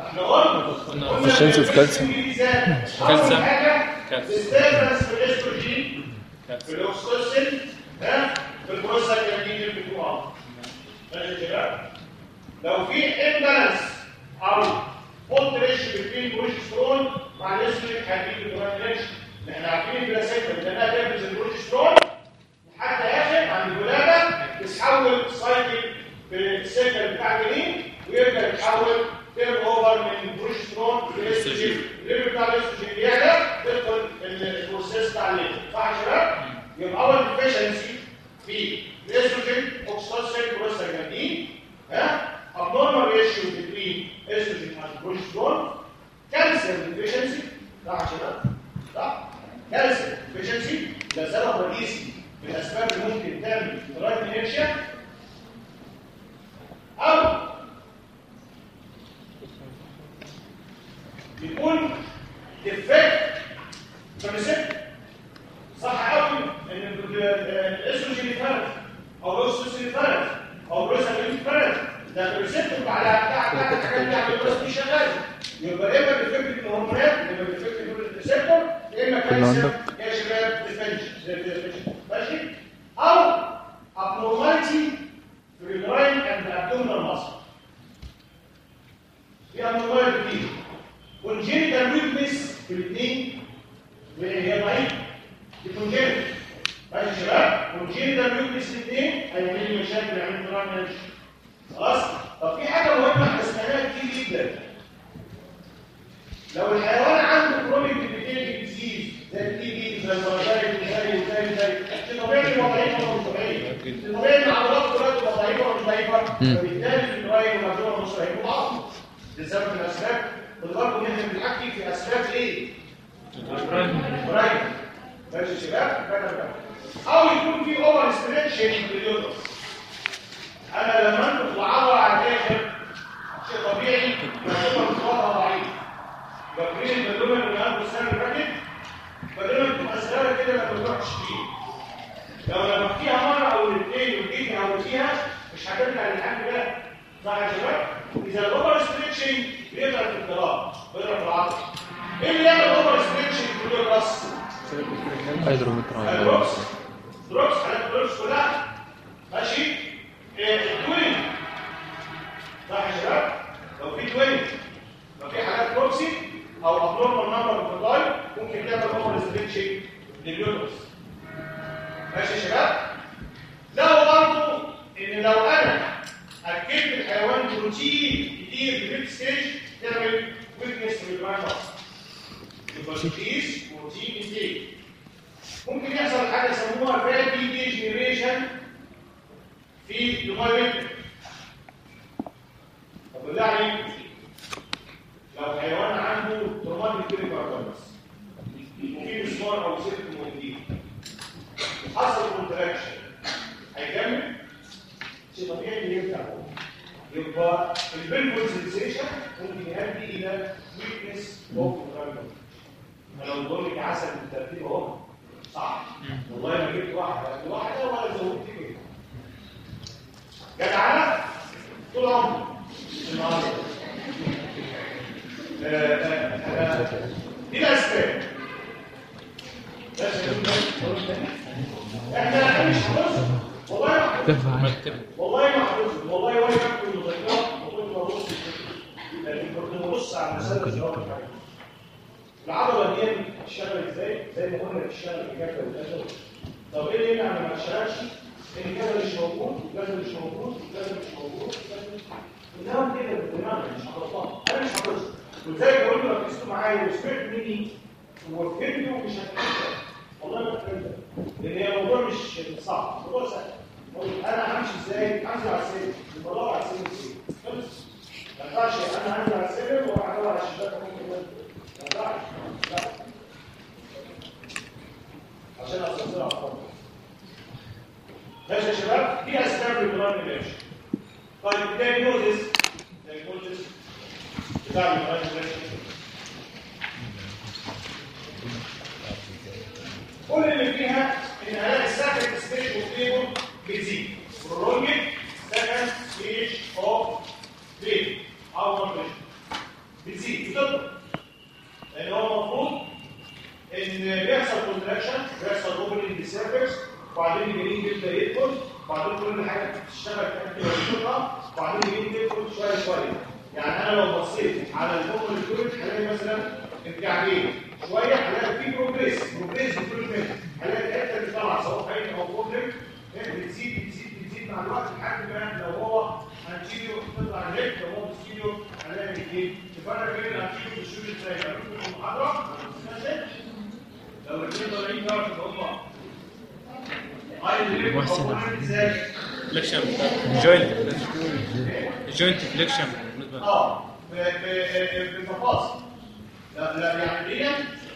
إحنا قلنا calcium. اول حاجة؟ calcium. disturbance في في ال oxytocin ها؟ في البروستاجلاندين بتوعه لو في imbalance أو فولت ريشيو بين بروجسترون مع الاستروجين هيجي البروجسترون إحنا عارفين البلاسيتا لانها تفرز البروجسترون لحد اخر عند تتحول سايكل في السيكل بتاع الجنين ويبدأ يتحول تيرن اوفر من بروجسترون لاستروجين الليفل بتاع الاستروجين بيعلى تدخل البروسيس بتاع الليفل صح يا شباب؟ يبقى أول ديفيشنسي في الاستروجين اوكسيتوسين بروستاجلاندين ها؟ abnormal ratio between estrogen and progesterone calcium deficiency. صح يا شباب؟ صح؟ calcium deficiency. ده سبب رئيسي من الاسباب اللي ممكن تعمل primary inertia أو يكون defect ال receptor صح قوي إن ال- الاستروجين يتفرز أو الاوستروجين يتفرز أو البروستاجلاندين يتفرز ده الريسبتور على بتاع بتاع الحاجات دي على البروست دي شغالة. يبقى إما ديفكت في الهرمونات إما ديفكت في الريسبتور يا اما كالسيوم يا شباب ديفنشن ماشي أو abnormality في الراين اند abdominal muscle. في abnormality كتير congenital weakness في الاثنين هي ضعيفه دي congenital ماشي يا شباب congenital weakness الاثنين هيعمل لي مشاكل يعمل لي دراما خلاص طب في حاجة مهمه إحنا سمعناها كتير جدا لو الحيوان عنده كرونيك ديبيتيري ديزيز زي التي بي زي المرضى زي زي زي زي طبيعي ولا ضعيف ولا مش طبيعي طبيعي ان عضلات كلها تبقى ضعيفه ولا مش ضعيفه فبالتالي الراي والمجموعه مش هيبقوا الأسباب. إن إحنا بنحكي في أسباب إيه؟ primary ماشي شباب. أو يكون في over stretching في ال uterus أنا لما انفخ العضله على الآخر إن بيحصل كونتراكشن بيحصل اوبننج للسيرفكس وبعدين الجنين بيبدا يدخل وبعدين كل حاجة بتشتغل وتطلع وبعدين الجنين بيدخل شوية شوية. يعني أنا لو بصيت على البوم الكوريك هلاقي مثلا الكعبين شوية هلاقي في بروجريس بروجريس بروجريس هلاقي الحتة اللي طالعة سواء حاجة أو بروجريس بتزيد بتزيد بتزيد مع الوقت لحد ما لو هو انتيريو تطلع الليفت لو هو بوستيريو هنلاقي الاثنين تفرق بين الانتيريو والسوبر في المحاضرة. ماشي لو الاثنين طالعين هم إزاي فليكشن جوينت جوينت فليكشن آه ب- ب- بالمفاصل لا لا يعني دي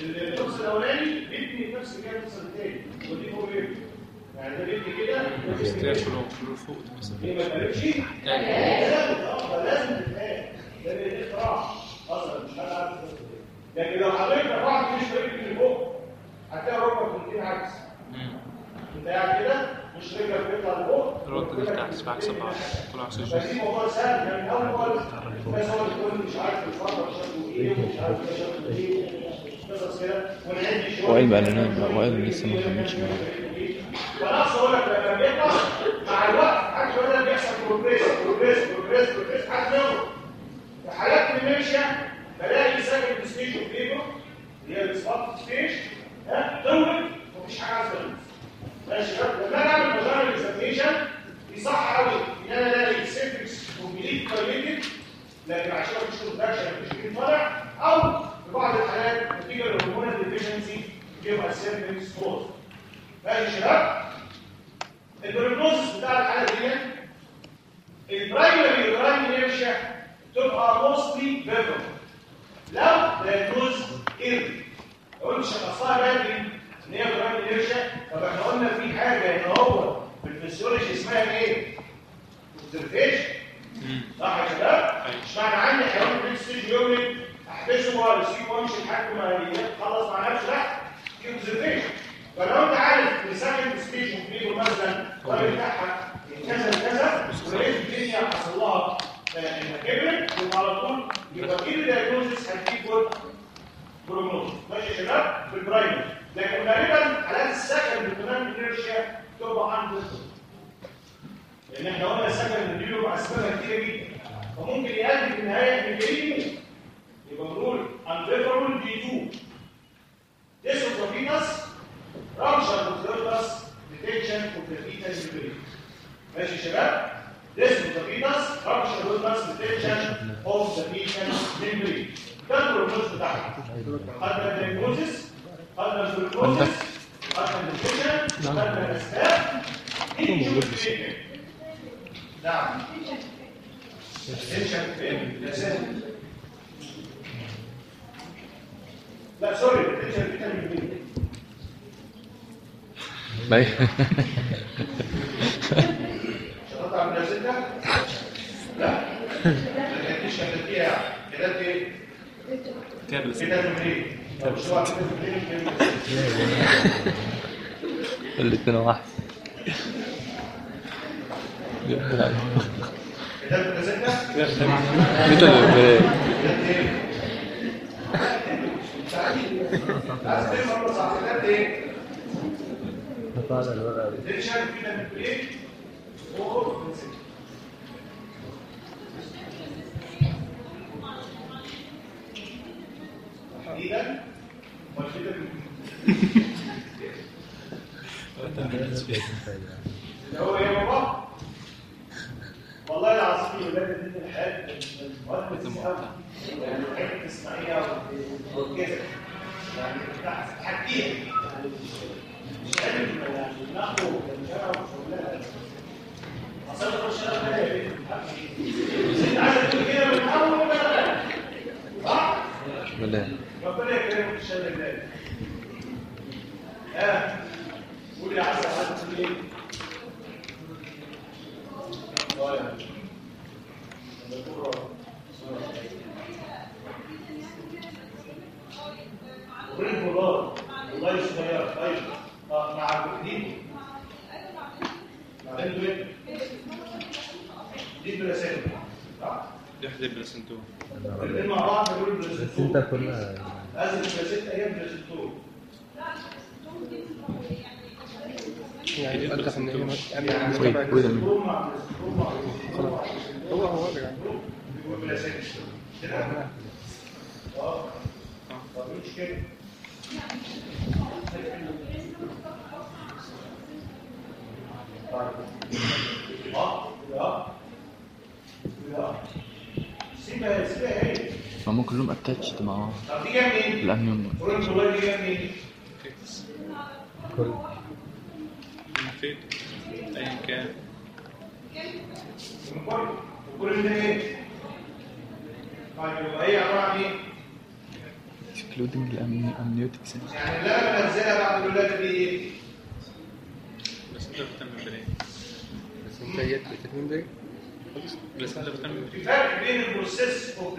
النص الاولاني بيبني نفس كده النص الثاني ودي فوق يعني ده بيبني كده. ستيشن فوق مثلا ما بقتش لازم تتقال ده ده اختراع أصلا مش فيه. لكن لو حضرتك رفعت مش رجلك لفوق هتلاقي ركبك كنتين عكس. انت قاعد كده مش رجلك بيطلع لفوق الرد اللي تحت بعكس بعض طلع عكس الجسم. فدي موضوع سهل يعني أول خالص الناس هو اللي تقول مش عارف الفرق شكله إيه ومش عارف إيه شكله إيه. قصص كده ونعد شوية. وائل بقى لنا وائل لسه ما كملش معانا ونفس أقول لك لما بيطلع مع الوقت حاجة شوية بيحصل بروجريس بروجريس بروجريس بروجريس حد يوم في حالات المنشا بلاقي سكند ستيج اوف ليبر اللي هي السبوت ستيج ها؟ طول ومفيش حاجة عايزه ماشي يا شباب لما أنا أعمل مجرد اكزامينشن دي قوي إن أنا ألاقي سيمبلكس كومبليت كويليتد لكن عشان مفيش كونتراكشن مفيش جديد طالع أو في بعض الحالات نتيجة للهرمونال ديفيشنسي بيبقى السيمبلكس فوز ماشي يا شباب؟ البروجنوزس بتاع الحالة دي البرايمري برايمري انيرشيا تبقى موستلي فيربال لو دايجنوز ايرلي انت شخصتها بدري إن هي برايمري انيرشيا طب إحنا قلنا في حاجة ان هو في الفسيولوجي اسمها إيه؟ اوبزرفيشن صح يا شباب؟ مش معنى عندي حيوان في ستيج يومي أحبسه ولا اسيبه وأمشي لحد ما يخلص مع نفسه لا في observation فلو انت عارف إن second stage ممكن مثلا الطريق بتاعها كذا كذا ولقيت الدنيا حصل لها آه، إنها كبرت يبقى على طول يبقى كده ال diagnosis هتجيب prognosis. ماشي يا شباب؟ في ال primary لكن غالبا حالات ال secondary uterine inertia بتبقى عند لأن إحنا قلنا ال secondary اللي له اسبابها كتير جدا. فممكن يؤدي في النهايه بالجريمي يبقى بنقول unfavorable بي 2 Disotropitas rupture of the detection of the fetal uterus ماشي يا شباب؟ Disotropitas rupture of the detection of the fetal membrane شرطت على المنازلة؟ لا التنشن فيها كده إيه؟ كابل فيتامين بي لو شرب فيتامين بي الاثنين واحد كده؟ المنازلة؟ مثل البريك عايز تفهم بس عقلات إيه؟ التنشن فيتامين بي وخد تحديدا والفيتامين اللي هو إيه يا بابا؟ والله العظيم يا ولاد الدين المواد بتسمع قوي يعني الحاجات تسمعيها وكذا يعني تحكيها مش علم يعني نحو وكلام وشغلانه اصل بقى إيه؟ بس انت عايز تقول كده من اول ولا صح؟ ولا ربنا يكرمك ان شاء الله ها قول يا عايز تقول إيه؟ طيب ورين دولار والله صغير طيب مع دي بعدين دي بلاسين صح؟ يحدي بلسنتو الاثنين مع بعض بلاسين انت كلها لازم بلاسين أيام بلاسين يعني يعني سيبها سيبها هي هم كلهم اتاتشد مع طب دي جاية منين؟ الامنيوم فرنت والله دي جاية منين؟ كل ايا كان من كل وكل ده إيه؟ طيب يبقى هي عباره عن إيه؟ اكسكلودنج الامنيوتيك سنس يعني بعد الولاده دي إيه؟ بس انت بتعمل بريك بس أنت جت بتتمين ده بس انت بتعمل في بريك فرق بين البروسيس اوف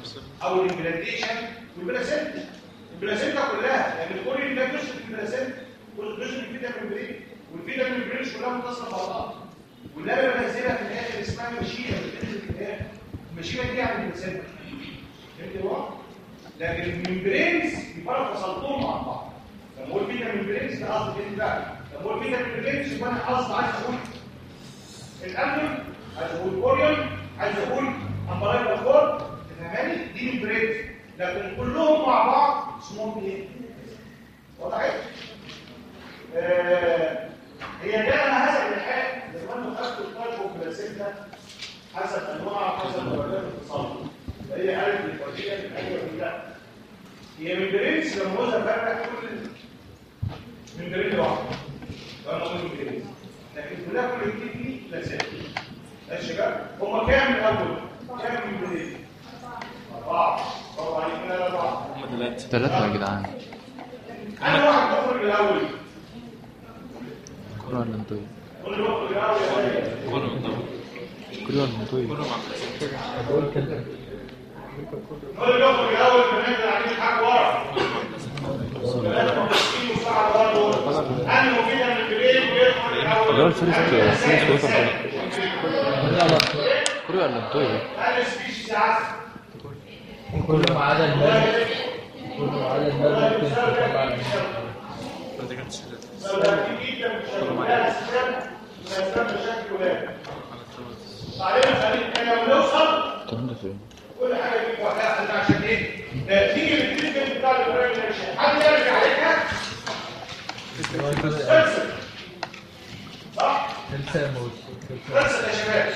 نفسه أو الامبلانتيشن والبلاسنتا البلاسنتا كلها يعني كل ده جزء في البلاسنتا جزء من الفيتامين برين والفيتامين برين كلها متصلة ببعضها. واللي أنا بنزلها في الآخر اسمها مشيمه بتنزل دي يعني البلاسنتا فهمت الوضع؟ لكن الممبرينز يبقى فصلتهم مع بعض. لما أقول فيتامين برينز ده قصدي إيه بقى؟ لما أقول فيتامين برينز يبقى أنا قصدي عايز أقول الأمن عايز أقول أوريون عايز أقول امبرايل اخور تفهماني دي البريد لكن كلهم مع بعض اسمهم إيه؟ وضعت آه هي ده أنا حسب الحال زي ما أنتوا خدتوا الطالب وكلاسيكنا حسب انواع حسب درجات الاتصال فهي عارف الفرقيه من أيوه من لا هي من بريدز لما عاوز افرق كل من بريد واحد. وأنا أقول من بريد. لكن كل كلاسيك ماشي يا شباب هم كام الأول. كام من عليك كده أربعة. هم ثلاثة ثلاثة يا جدعان. أنا واحد بخرج الأول. كورة ولا كلهم طبعا كورة ولا أقول كده قول له بخرج الأول. بننزل عليه حاجة ورا. ثلاثة مخرجين اللي هو الفيرست فيرست ووتر أنا كورة ولا سبيشيز عسل كله ما عدا المال كله ما عدا المال ممكن تطلع ما ذكرتش ثلاثة لو ده كتير جدا مش هيبقى أسباب من أسباب مشاكل ولاد على التروس بعدين خليك لما نوصل الكلام ده فين؟ كل حاجة دي وقتها ده عشان إيه؟ تيجي التريتمنت بتاع البرايمري حد يرجع عليها صح؟ موت خلصت يا شباب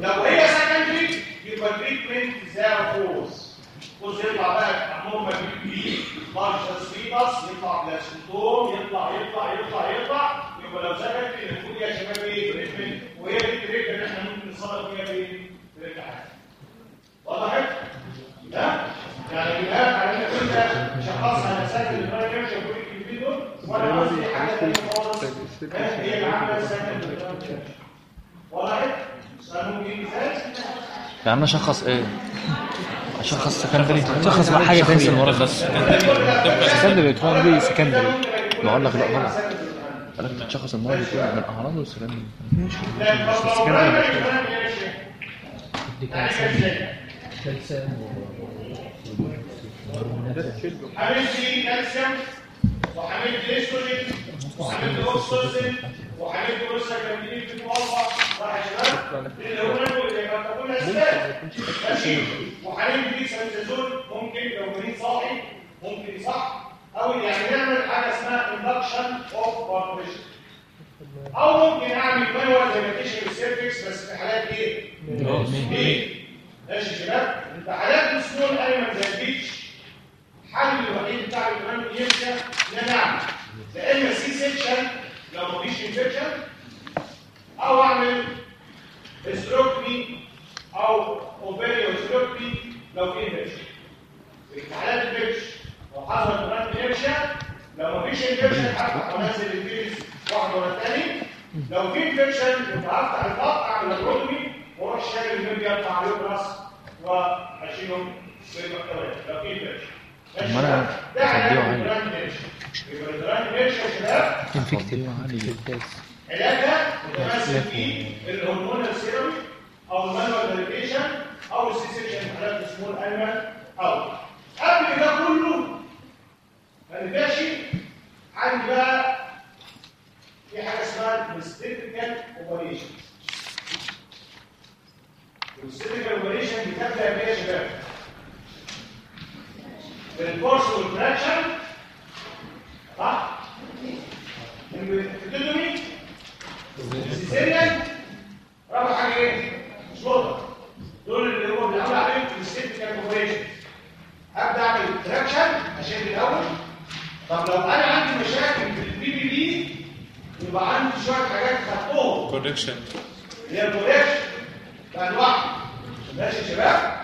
لو هي سكندري يبقى تريتمنت ذا فورس بص يطلع بقى نورمال بي مارشال سيباس يطلع بلاسنتوم يطلع يطلع يطلع يطلع. يبقى لو سكت المفروض يا شباب إيه؟ تريتمنت وهي التريتمنت اللي إحنا ممكن نصرف فيها بإيه؟ بالامتحان وضحت؟ لا؟ يعني بالله على انك انت شخصها نفسك البرايم وأنا قصدي حاجة ثانية خالص هي اللي عامله السكن بالبرايم وضحت؟ سؤال ممكن مثال؟ يعني أنا شخص إيه؟ أشخص سكندري شخص مع حاجة شخص تانية. المرض بس سكندري تروح بيه سكندري بقول لك لا غلط قال لك تشخص المرض يكون من أعراض والسكندري هندي كالسيوم وهندي استروجين وهندي oxytocin وهندي بروستاجلاندين في الموضع صح يا شباب اللي هو اللي يعتبرون اسباب ماشي وهندي ديكساميثازون ممكن لو مريض صاحي ممكن يصح أو يعني نعمل حاجة اسمها induction of parturition أو ممكن اعمل مانوال ديميتيشن سيرفكس بس في حالات إيه؟ إيه؟ ماشي يا شباب؟ في حالات السمول أيمن زي البيتش الحل الوحيد بتاع الكلام يمشي ان أنا اعمل يا اما سي سيكشن لو مفيش انفكشن أو أعمل استروكمي أو اوفيريو استروكمي لو في انفكشن في حالات البيتش لو حصل كلام يمشي لو مفيش infection هفتح وانزل ال fetus واحد ورا الثاني لو في infection يبقى هفتح الضغط اعمل laparotomy وأروح شايل الميديا بتاع ال uterus وأشيلهم في المحتويات لو في infection أما أنا أفضيه عالي. يبقى الجراند ميرش يا شباب infected علاجها متمثل في ال hormonal therapy أو ال manual medication أو ال C-section حالات السمول ايمن أو قبل ده كله ما نبقاش عندي بقى في حاجة اسمها ال obstetrical operation ال obstetrical operation بتبدأ بايه يا شباب؟ بال force وال traction صح؟ ال fetotomy ال cesarean رابع حاجة إيه؟ شرطه دول اللي هو بنعمل عليهم ال obstetrical operation ابدا اعمل traction اشيل الأول طب لو أنا عندي مشاكل في ال PPP يبقى عندي شوية حاجات خدتهم correction هي ال correction بتاع الواحد ماشي يا شباب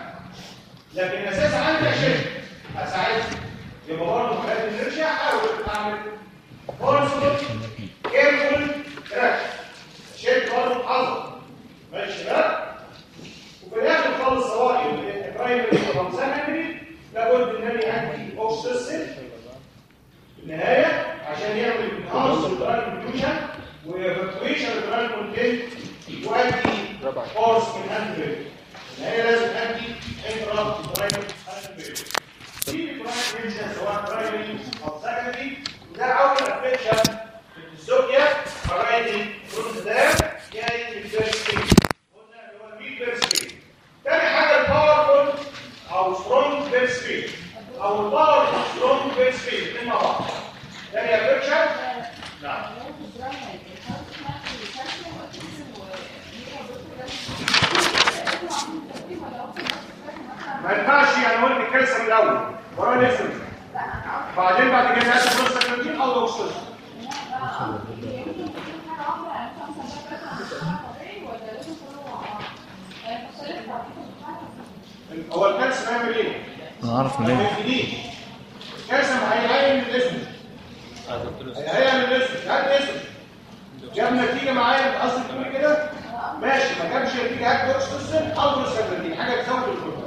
لكن الاساس عندي اشيل اساعدهم يبقى برضه حالات ال inertia احاول اعمل forcible كيرفول تراكشن شيل برضه بحذر ماشي شباب وفي الآخر خالص سواء برايمري أو سكندري لابد إن أنا ادي اوكسيسين في النهاية عشان يعمل انهانس البرايم فيوجن وايفاكويشن البرايم كونتنت وادي فورس من انتري النهاية لازم ادي انترا برايم انتري في برايم فيوجن سواء برايمري أو سكندري وده اول افكشن في الزوجيا فرايتي كل ده جاي من الفيرست قلنا اللي هو الميد بيرسبيد تاني حاجة الباورفول أو سترونج بيرسبيد أو الباور سترونج بيرسبيد الاثنين مع بعض تاني افكشن نعم ما ينفعش يعني قلت الكالسيوم الأول وراه نفسه بعدين بعد كده هات بروستاجلاندين أو oxytocin هو الكالسيوم هيعمل إيه؟ أنا اعرف ما منين يفيديش الكالسيوم هيعين من الاسم هيعين من الاسم هات الاسم جاب نتيجه معايا انت أصلا تقول كده ماشي ما جابش نتيجه هات oxytocin أو بروستاجلاندين حاجة تزود الكورتيزول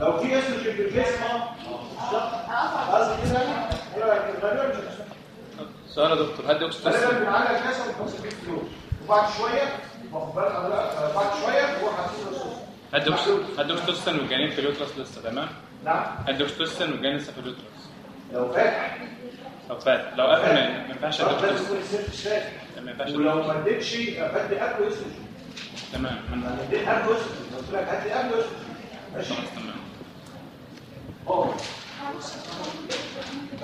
لو في استروجين في الجسم قصدي كده إيه رايك غالبا مش هتحصل سؤال يا دكتور هدي oxytocin غالبا بنعلق الجسم ونحط فيه فلوس وبعد شوية واخد بالك حضرتك بعد شوية هو حاطين له صوص هدي oxy- هدي oxytocin والجنين في ال uterus لسه تمام نعم هدي oxytocin والجنين لسه في ال uterus لو فاتح لو فات لو قفل ما ما ينفعش ادي لازم اوكسيتوسين يكون ال cervix فاتح ما ينفعش ولو ما اديتش بدي اكل استروجين تمام أنا اديت اكل استروجين قلت لك هدي اكل استروجين ماشي؟ خلاص تمام. آه.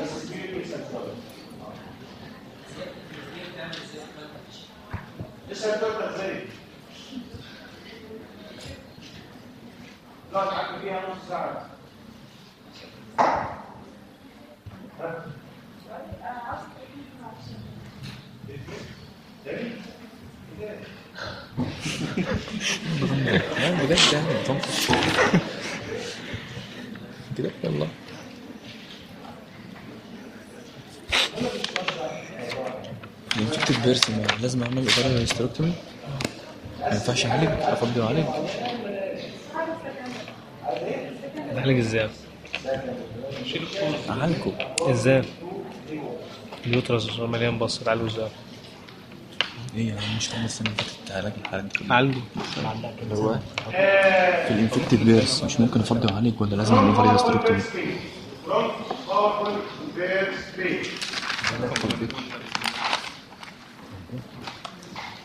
بس سبيل المثال لسه هتقدر إزاي تقعد تحكي فيها نص ساعة. ها؟ بجد يعني كده يلا بيرسي ما لازم اعمل اداره هيستروكتومي ما ينفعش اعالج افضل اعالج تحلق إزاي اعالجه إزاي اليوترس مليان بص تعالوا إزاي إيه يا عم مش خلص السنة اللي فاتت علاج الحالات دي كلها عالجه اللي هو في الانفكتد بيرس مش ممكن أفضل اعالج ولا لازم اعمل verb space.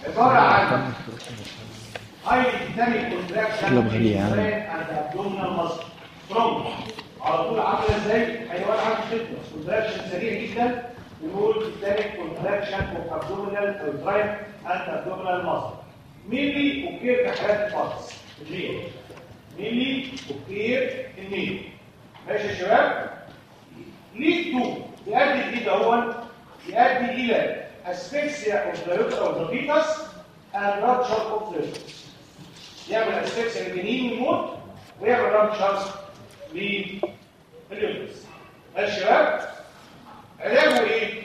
عبارة عن يلا بغالي يا عم. على طول عاملة إزاي؟ حيوان عنده فيتنس contraction سريع جدا نقول contraction of abdominal or tripe and abdominal muscle. ميلي أوكير في حالات الفرس الليل ميلي أوكير النيل. ماشي يا شباب؟ ليد تو؟ يؤدي إيه دهون يؤدي إلى asphyxia of the uter of the fetus and rupture of يعمل asphyxia للجنين يموت ويعمل rupture لل uterus ماشي يا شباب؟ علاجه إيه؟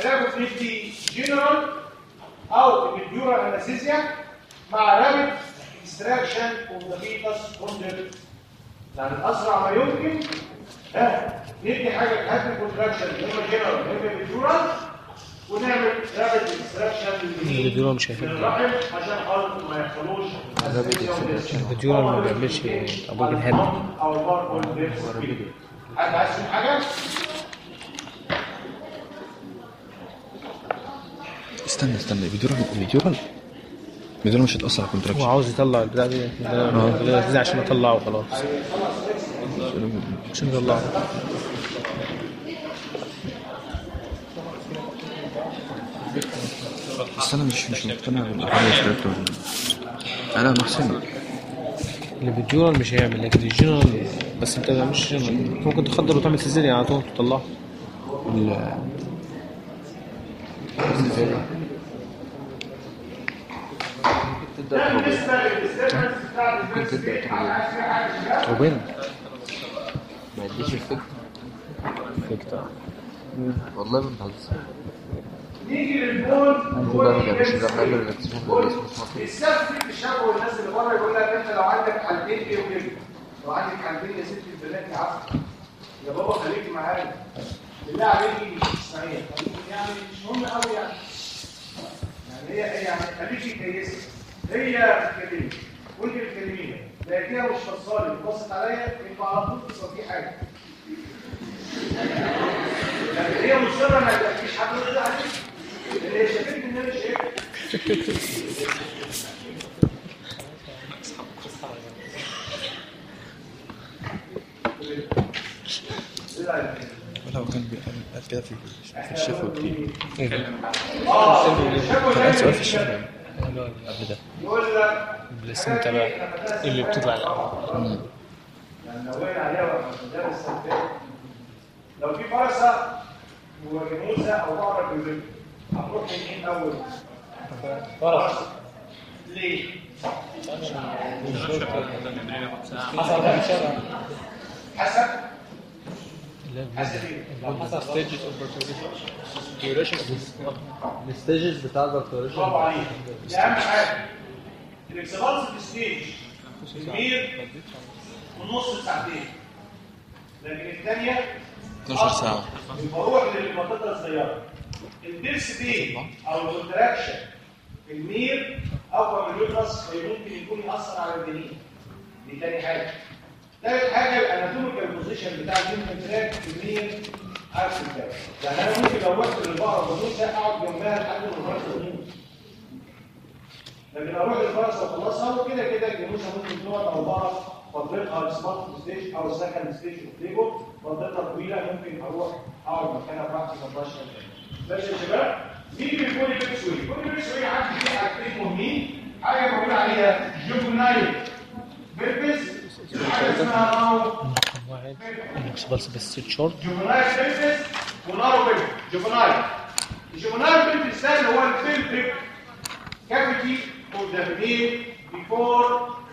علاجه بندي جنرال أو epidural anesthesia مع rapid extraction of the fetus from the يعني أسرع ما يمكن. ها ندي حاجة تهدي ال contraction اما جنرال اما epidural ونعمل rapid extraction ال epidural مش هيفيد عشان خاطر ما يحصلوش. ال epidural ما بيعملش أبوك ال head أو البار حد عايز يقول حاجة؟ استنى استنى. epidural epidural epidural مش هتأثر على هو ال contraction عاوز يطلع البتاع دي. دي عشان يطلعه وخلاص. عشان يطلعه. بس أنا مش مش مقتنع hysterectomy أنا محسن. ال epidural مش هيعمل لكن الجنرال بس انت مش جنرال ممكن تخدر وتعمل cesarean على طول تطلعه ال- فيها حاجة يا شباب؟ وين ما يديش الفكرة فيكتا والله ما بهزر نيجي للبول السبب في الشاب والناس اللي بره يقول لك انت لو عندك حالتين إيه وكده لو عندك حالتين يا ست البنات يا عسل يا بابا خليكي معايا بالله عليكي يعني مش مهم قوي يعني يعني هي يعني خليكي كويسه هي بتكلمني وانت بتكلميها لقيتيها مش بصالي بصت عليا يبقى على طول تصدقي حاجة. لكن هي مصره ما تلاقيش حد عليك لأن هي شافتني إن أنا شايفها ولا هو كان قال كده في في الشفا كتير آه سؤال في الشفا قبل ده البلاستين تبع اللي بتطلع الأول لو وقع عليها لو في فرسه وجاموسه أو في البيت هتروح منين اول؟ فرسه ليه؟ حسب؟ الستيجز بتاع الدكتوريشن برافو عليك دي اهم حاجة الاكسبانس في ستيج كبير ونص ساعتين لكن الثانية 12 ساعة بروح للمنطقه الصغيره البيرس بي أو الكونتراكشن في المير اقوى من اليوترس فممكن يكون ياثر على الجنين دي تاني حاجة ثالث حاجة الاناتوميكال بوزيشن بتاع الجنين تراك في المير عكس الكلام يعني أنا ممكن لو رحت للبقره والنوسه أقعد جنبها لحد ما الفرس تموت لكن أروح للفرس واخلصها وكده كده الجاموسة ممكن تقعد أو البقره فترتها السمارت ستيج أو السكند ستيج اوف ليجو فترتها طويلة ممكن أروح أقعد مكانها براحتي 15 دقيقه ماشي يا شباب نيجي للبولي بيكسوي البولي بيكسوي عندي فيه حاجتين مهمين حاجة بقول عليها. جوفنايل بيربس واحد الاكسبلس ونارو بيربس جوفنايل الجوفنايل هو of the male before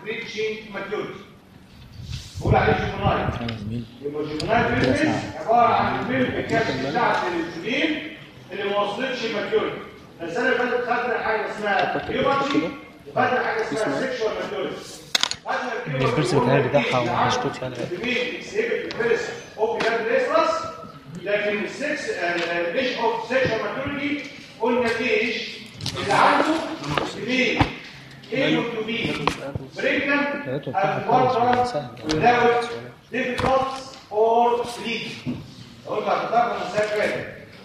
reaching maturity بقول عليه جوفنايل يبقى الجبنات بيزنس عباره عن الميلك الكابس بتاعت الانسولين اللي ما وصلتش الماتيوريتي السنة اللي فاتت خدنا حاجة اسمها بيوبرتي وخدنا حاجة اسمها سيكشوال ماتيوريتي البرس بتاعي بتاعها ومشطوط يعني. لكن السكس اوف سيكشوال ماتيوريتي قلنا إيش اللي عنده ليه be pregnant and mother without difficult or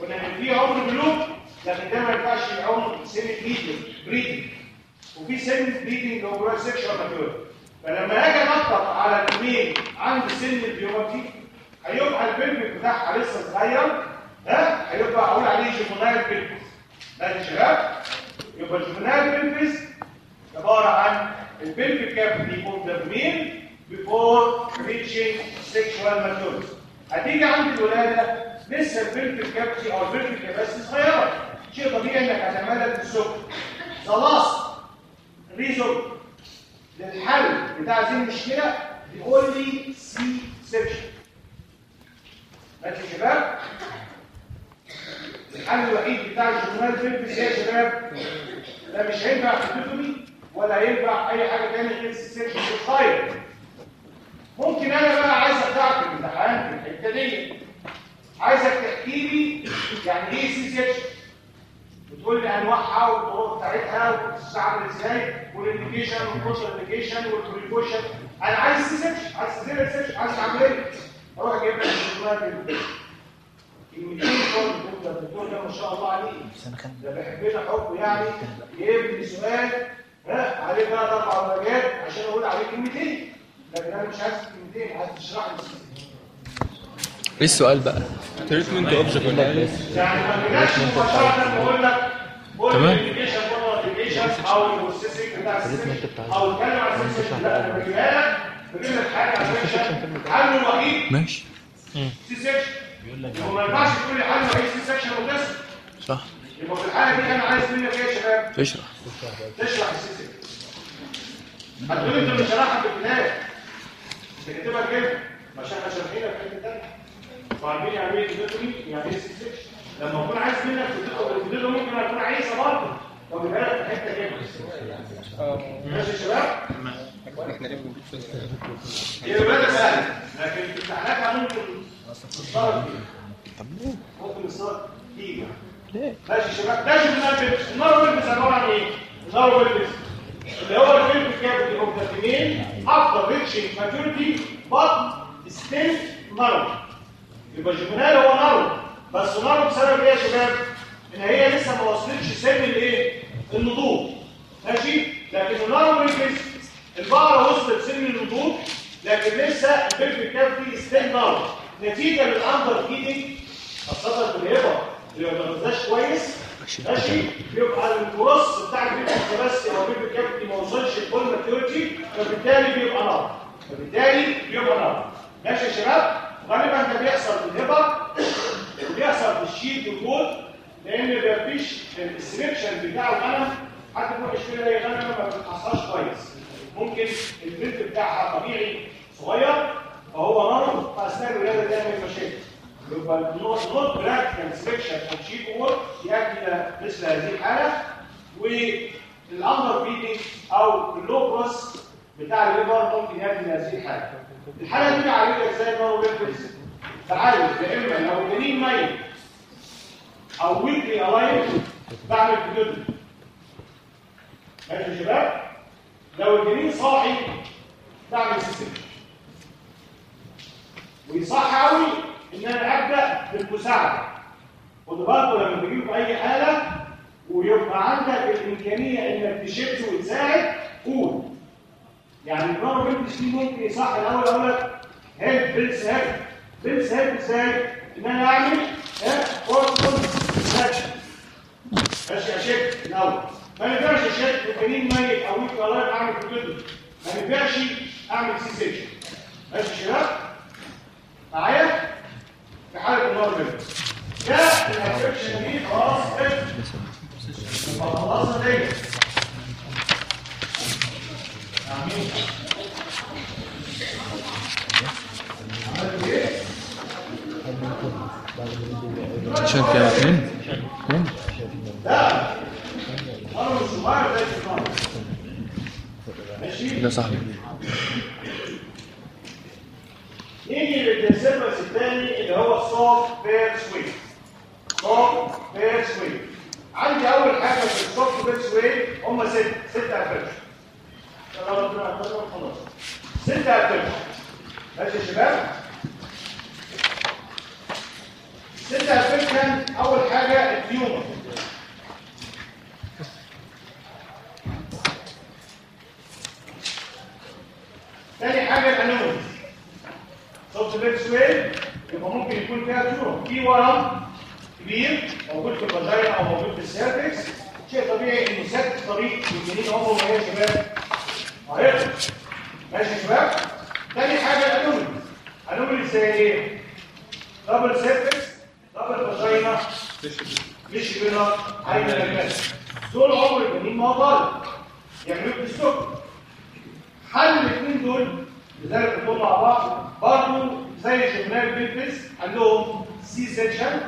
كنا ان في عمر لكن ده ما ينفعش breeding وفي فلما أجي انطق على ال female عند سن ال puberty هيبقى ال pelvic بتاعها لسه صغير ها؟ هيبقى أقول عليه juvenile pelvis ماشي يا شباب يبقى ال juvenile pelvis عبارة عن ال pelvic cavity of the female before reaching sexual maturity. هتيجي عند الولادة لسه ال pelvic cavity أو ال pelvis صغيرة. شيء طبيعي إنك هتعملها بالسكر خلاص. reason للحل بتاع هذه المشكلة بيقول لي C-section ماشي يا شباب؟ الحل الوحيد بتاع ال juvenile pelvis إيه يا شباب؟ لا مش هينفع fetotomy ولا هينفع أي حاجة تانية غير C-section الخير ممكن أنا بقى عايز في الامتحان في الحتة دي. عايزك تحكي لي يعني إيه C-section بتقول لي انواعها والطرق بتاعتها وبتستعمل إزاي وال indication وال contraindication وال precaution أنا عايز C-section عايز C-section عايز عمليه أروح أجيب لك الشغلانه كلمتين برضه الدكتور ده ما شاء الله عليه ده بيحبنا حب يعني. يجيب لي سؤال ها عليه ثلاث أربع درجات عشان أقول عليه كلمتين. لكن أنا مش عايز كلمتين عايز تشرح لي. إيه السؤال بقى؟ treatment يعني ما لك قول تمام. أو ال processing بتاع أو لك لك الوحيد ماشي. C-section وما ينفعش تقول لي حل C صح. يبقى في الحاله دي أنا عايز منك إيه يا شباب؟ اشرح. تشرح. ال C-section هتقول انت مش شرحها في تكتبها كده. عشان إحنا شارحينها في حتة ثانية وعارفين يعني إيه fetotomy يعني إيه لما أكون عايز منك fetotomy ممكن أكون عايزها برضه طب في حتة كده ماشي يا شباب؟ يبقى ده سهل لكن امتحاناتها ممكن تصرف فيها ممكن تصرف فيها ماشي يا شباب؟ ده pelvis ال narrow عبارة عن إيه؟ ال narrow اللي هو ال pelvic cavity of the female after reaching maturity but still narrow يبقى ال juvenile هو narrow. بس narrow بسبب إيه يا شباب؟ إن هي لسه ما وصلتش سن الإيه؟ النضوج. ماشي؟ لكن ال narrow pelvis البقرة وصلت سن النضوج لكن لسه ال pelvic cavity still narrow نتيجة لل under feeding خاصة في ال heifer اللي ما بتغذاش كويس. ماشي. بيبقى ال growth بتاع ال pelvis أو ال pelvic cavity ما وصلش ل full maturity فبالتالي بيبقى narrow. فبالتالي بيبقى narrow. ماشي يا شباب؟ غالبا ده بيحصل في ال heifer وبيحصل في الشيت والجول لأن مفيش ال selection بتاع الغنم حتى تروح تشتري اي غنم؟ ما بتتحصلش كويس. ممكن البنت بتاعها طبيعي صغير فهو نار فاثناء الولادة تعمل مشاكل يبقى النوت براكتيكال سلكشن أو شيب وورك يؤدي إلى مثل هذه الحالة. والاندر فيدنج أو اللو بروس بتاع الليفر ممكن يؤدي هذه الحالة. الحالة دي بعالجها إزاي بقى وليفرز تعالج يا إما لو الجنين ميت أو ويكلي الايف بعمل فيديو ماشي يا شباب؟ لو الجنين صاحي بعمل سيستم ويصح قوي إن أنا أبدأ بالمساعدة. خدوا بالكم لما بيجيبوا أي حاله ويبقى عندك الإمكانية إنك تشد وتساعد قول. يعني البرو بنتش دي ممكن يصح الأول أقول لك هيلب بيلز هيلب بيلز هيلب إزاي؟ إن أنا أعمل ها فورس سكشن ماشي. اشد الأول. ما ينفعش اشد الجنين ميت أو ويك الله أعمل كده ما ينفعش أعمل سي سيكشن ماشي يا شباب؟ معايا؟ في حالة النار منه ده الإنفكشن دي خلاص خلاص دي عشان فيها اثنين اثنين لا صاحبي نيجي للديسيرفس الثاني اللي هو الصوت بير سويت صوت بير سويت عندي اول حاجة في الصوت بير سويت هم ست ست افرج يلا ربنا يحفظهم خلاص ست افرج ماشي يا شباب ست affection كان أول حاجة ال tumor تاني حاجة ال anomalies soft birth way يبقى ممكن يكون فيها tumor في ورم كبير موجود في ال vagina أو موجود في ال cervix. شيء طبيعي انه سد طريق الجنين عمره ما هو شباب هيقدر ماشي يا شباب. تاني حاجة الانوماليز انوماليز زي إيه؟ دبل سيرفكس دبل فاجينا مش بينا عين الجنس دول عمر الجنين ما هو طالب يعملوا بالسكر حل الاثنين دول لذلك بنقول مع بعض؟ برضه زي شفناه البيبس عندهم سي سيكشن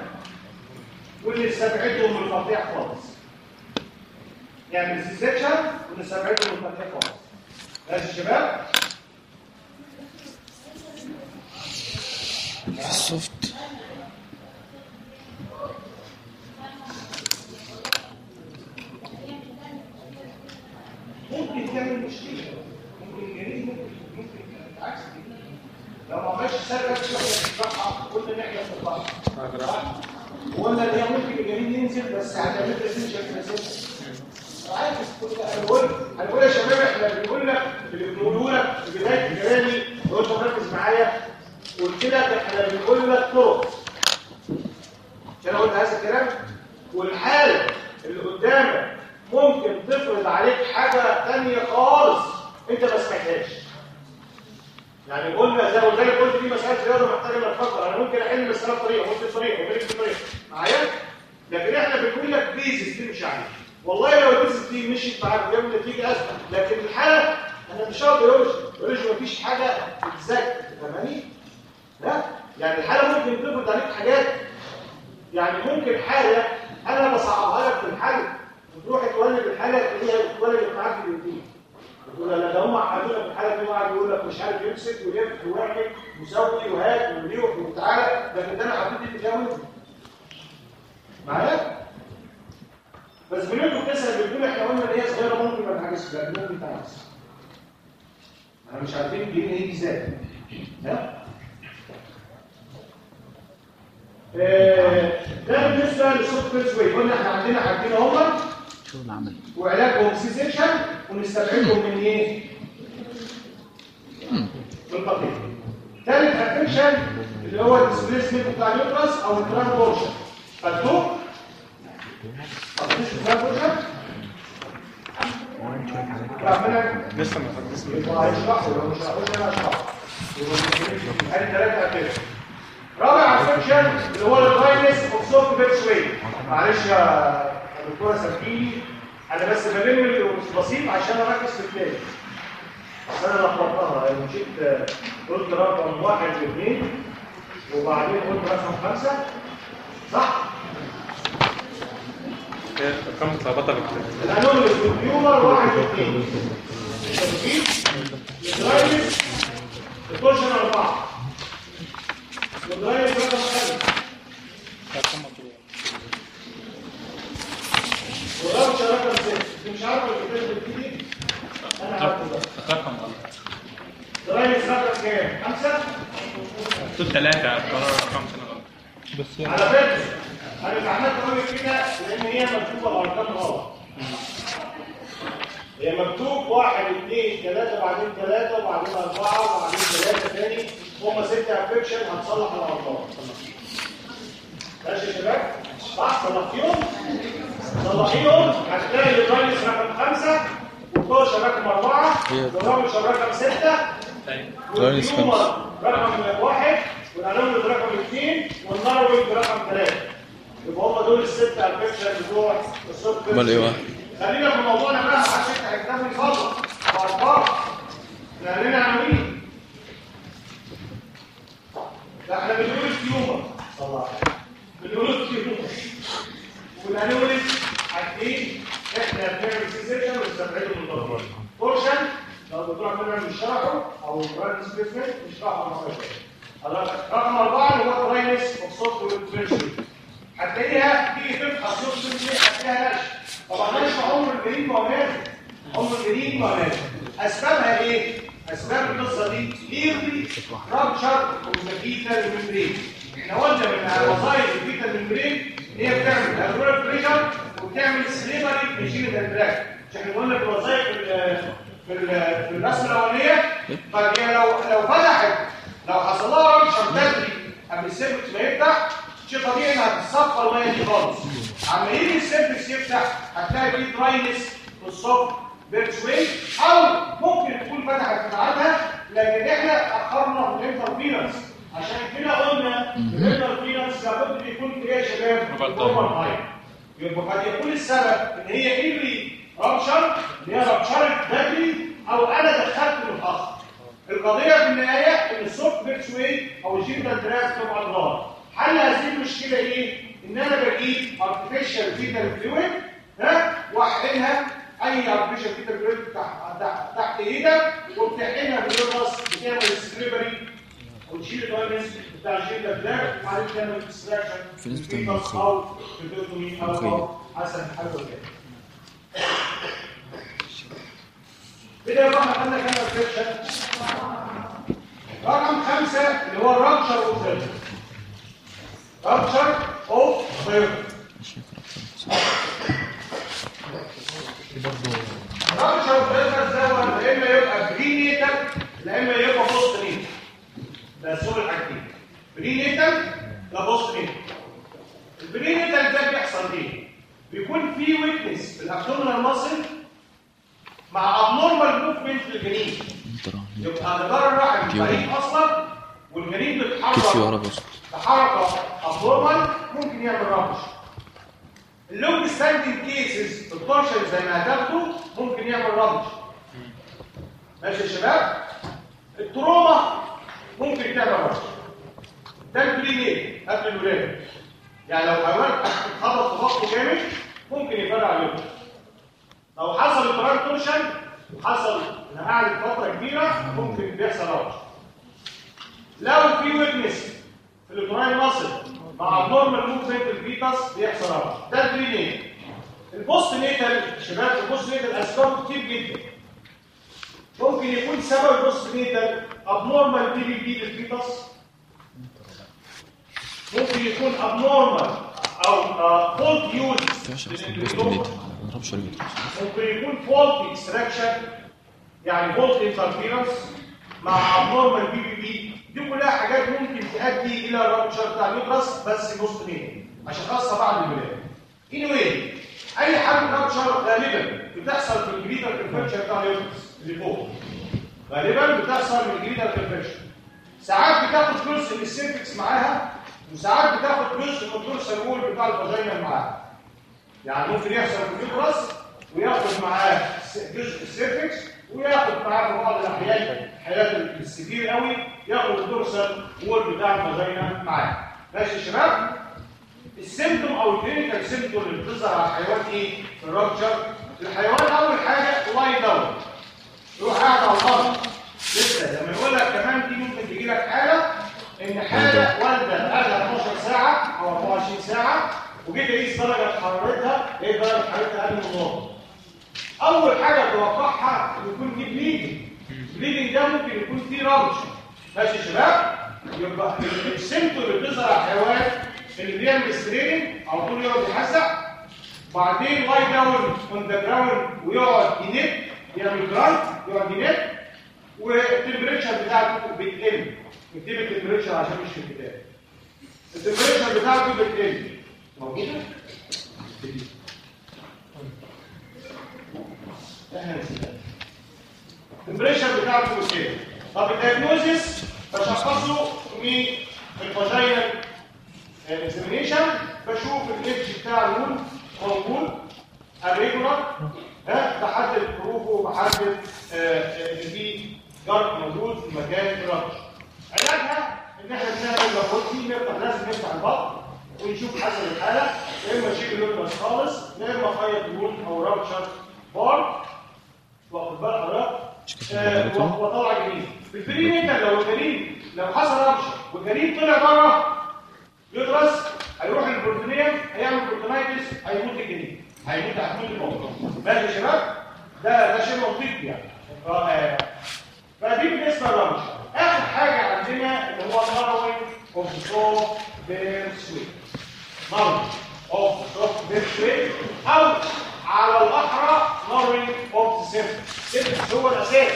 واللي استبعدهم من القطيع خالص. يعني سي سيكشن واللي استبعدهم من خالص ماشي يا شباب؟ في السوفت. ممكن تعمل مشكلة. ممكن الجنين ممكن ممكن عكس كده. لو ما عملش سرقة كل ناحيه في البحر ولا اللي ممكن الجنين ينزل بس هتعمل لك سيشن عارف كل يا شباب إحنا بنقول لك اللي بنقوله لك في بدايه كلامي انت مركز معايا قلت لك إحنا بنقول لك طرق مش أنا قلت هذا الكلام والحاله اللي قدامك ممكن تفرض عليك حاجة ثانية خالص انت ما سمعتهاش يعني قلنا زي ما قلت لك قلت دي مساله رياضه محتاجة تفكر أنا ممكن احل المساله بطريقه وانت بطريقه ومالك بطريقه معايا؟ لكن إحنا بنقول لك basis تمشي عليه والله لو ال basis دي مشيت معاك وجاب نتيجة اسهل لكن الحالة أنا مش هقدر أقول أقول مفيش حاجة تتذاكر فاهماني؟ لا يعني الحالة ممكن تفرض عليك حاجات. يعني ممكن حالة أنا بصعبها لك في الحل وتروح تولد الحالة تلاقيها اتولدت معاك في الدين تقول لا ده هم عملوا لك الحالة دي وقعد يقول لك مش عارف يمسك ويلف ويعمل ويسوي وهات ويروح وتعالى. لكن ده أنا حطيت دي تجاوز معايا؟ بس بنقول بتسال بتقول إحنا قلنا ان هي صغيرة ممكن ما تحجزش لا ممكن تحجز إحنا مش عارفين الجنين هيجي إزاي ها آه، ده بالنسبة لل soft birth way قلنا إحنا عندنا حاجتين اهما شغل عمل وعلاجهم C-section ونستبعدهم من إيه؟ من القطيع. ثالث affection اللي هو ال displacement بتاع ال uterus أو ال torsion. خدتوه؟ لسه ما خلصنا يبقى هيشرحوا لو مش هقول أنا اشرح. ادي ثلاثة affection. رابع affection اللي هو ال dryness of soft birth way. معلش يا دكتوره سامحيني أنا بس بلم البسيط عشان اركز في الثاني. بس أنا لخبطتها يعني مشيت قلت رقم واحد واثنين وبعدين قلت رقم خمسه صح؟ رقم ست مش عارف الكتاب بالكتير أنا رقم غلط dryness رقم كام؟ خمسة؟ دول ثلاثة قرار رقم سنه غلط على فكرة أنا مش عملت أقول كده لأن هي مكتوبة الارقام غلط. هي مكتوب واحد اثنين ثلاثة بعدين ثلاثة وبعدين أربعة وبعدين ثلاثة تاني. هم ستة affection هتصلح الأرقام. ماشي يا شباب؟ صح؟ صلحتيهم؟ صلحيهم. هتلاقي الرايس رقم خمسة والطوشة رقم أربعة هي- والرامش رقم ستة رايس والهيومر رقم واحد والألومنيوم رقم اثنين والناروينج رقم ثلاثة يبقى هم دول الست افكشن بتوع السوفت أمال إيه واحد؟ خلينا في موضوعنا بقى عشان هيكتفي الفضل وأربعة إحنا لنا عناوين لا إحنا بنقول التيومر صلاح بنقول التيومر والانوليز عارفين إحنا بنعمل سيكشن ونستبعده من الضروري بورشن لو الدكتور عبد المنعم مش شرحه أو البراند سبيسمنت مش شرحه مره ثانية رقم اربعه اللي هو براينس اوف سوفت وير هتلاقيها تيجي تبحث سوفت وير هتلاقيها نشر طبعا نشر عمر الجديد ما هو نازل عمر الجديد ما هو نازل اسبابها إيه؟ اسباب القصة دي ليرلي رابشر ومكيتا الممبرين إحنا قلنا من وظائف البيتا الممبرين هي بتعمل الرول بريشر وبتعمل سليبري ماشين الدراك مش إحنا قلنا في الوظائف في ال- في ال- في الرسمه الاولانيه طب هي لو لو فتحت لو حصل لها رابشر بدري قبل السيرفكس ما يفتح شيء طبيعي انها هتصفى الميه دي خالص عما يجي السيرفكس يفتح هتلاقي فيه دراينس في الصف بيرتشوي أو ممكن تكون فتحت في ميعادها لكن إحنا اخرنا في ال interference عشان كده قلنا ال interference لابد ان يكون فيها high يبقى قد يكون السبب ان هي early rupture اللي هي rupture ت بدري أو أنا دخلت متاخر القضية في النهايه ان ال soft بيرتشوي أو ال genital tract تبقى dry حل هذه المشكلة إيه؟ ان أنا بجيب artificial fetal fluid ها؟ واحقنها اي artificial fetal fluid تحت إيدك وبتحقنها بالرص بتعمل سكريبري وتشيل الفيروس بتاع ال genital tract وبعدين تعمل extraction في ناس بتعمل أو fetotomy أو حسب الحاله كده إحنا خدنا كام artificial رقم خمسة اللي هو ال rupture of vagina rupture of vagina rupture of vagina ده يا اما يبقى prenatal يا اما يبقى postnatal ده سوق الحاجتين prenatal ده postnatal ال prenatal ده بيحصل إيه؟ بيكون في weakness في ال abdominal muscle مع abnormal movement في الجنين. يبقى جدار الرحم. ضعيف أصلا والجنين بيتحرك بص تحرك abnormal ممكن يعمل rupture. ال long standing cases ال torsion زي ما هتاخده ممكن يعمل rupture. ماشي يا شباب؟ ال trauma ممكن تعمل rupture ده ال prenatal قبل الولاده يعني لو حيوان اتخبط في جامد ممكن يفرع عليه لو حصل ال uterine torsion وحصل قعدت فتره كبيره ممكن بيحصل rupture لو في weakness في ال uterine muscle مع abnormal movement ال fetus بيحصل rupture ده ال prenatal ال postnatal شباب ال postnatal اسباب كتير جدا ممكن يكون سبب ال postnatal PP لل fetus ممكن يكون abnormal أو faulty use ضربش ال uterus ممكن يكون faulty extraction يعني faulty interference مع abnormal P دي كلها حاجات ممكن تؤدي إلى rupture بتاع ال uterus بس postnatal عشان خاصه بعد الولاده anyway أي حاجة rupture غالبا بتحصل في ال greater curvature بتاع ال uterus اللي فوق. غالبا بتحصل من ال greater curvature ساعات بتاخد جزء من ال cervix معاها وساعات بتاخد جزء من ال dorsal wall بتاع ال vagina معاها. يعني ممكن يحصل ال uterus وياخد معاه جزء ال cervix وياخد معاه في بعض الأحيان حالات السكير قوي ياخد ال dorsal wall بتاع ال vagina معاه. ماشي يا شباب ال symptom أو ال clinical symptom اللي بتظهر على الحيوان إيه؟ في ال rupture الحيوان أول حاجة lie down يروح قاعد على الأرض لسه لما يقول لك كمان دي ممكن تجي لك حالة إن حالة والدة بقالها 12 ساعة أو 24 ساعة وجيت اقيس درجة حرارتها إيه درجة حرارتها من النص أول حاجة توقعها يكون في bleeding ال bleeding ده ممكن يكون فيه rupture ماشي يا شباب؟ يبقى ال symptom اللي بتظهر على الحيوان اللي بيعمل straining على طول يقعد يحزق بعدين lie down on the ground ويقعد ينب. بيعمل جرايد كوردينيت والتمبريتشر بتاعته بتقل نكتب التمبريتشر عشان مش في الكتاب التمبريتشر بتاعته بتقل موجوده؟ التمبريتشر بتاعته بتقل طب الدايجنوزيس بشخصه في الفاجينال اكزامينيشن بشوف الاتش بتاع النون موجود الريجولار ها؟ بحدد حروفه وبحدد إن في جرح موجود في مكان الربش علاجها إن إحنا بنعمل لابورتي نفتح لازم نفتح البطن ونشوف حسب الحالة. يا إما نشيل اللوبس خالص يا إما خيط دهون أو رابشر بار. واخد بال حضرتك؟ آه، وطلع في الفريق انت لو الجنين لو حصل رابشر والجنين طلع بره يدرس هيروح ال peritoneum هيعمل peritonitis هيموت الجنين هيموت هتموت الموضوع ماشي يا شباب؟ ده ده شيء منطقي يعني. آه، فدي بالنسبة للرمش آخر حاجة عندنا اللي هو ال narrowing of soft birth way narrowing of soft birth way أو على الاحرى narrowing of the cervix هو الأساس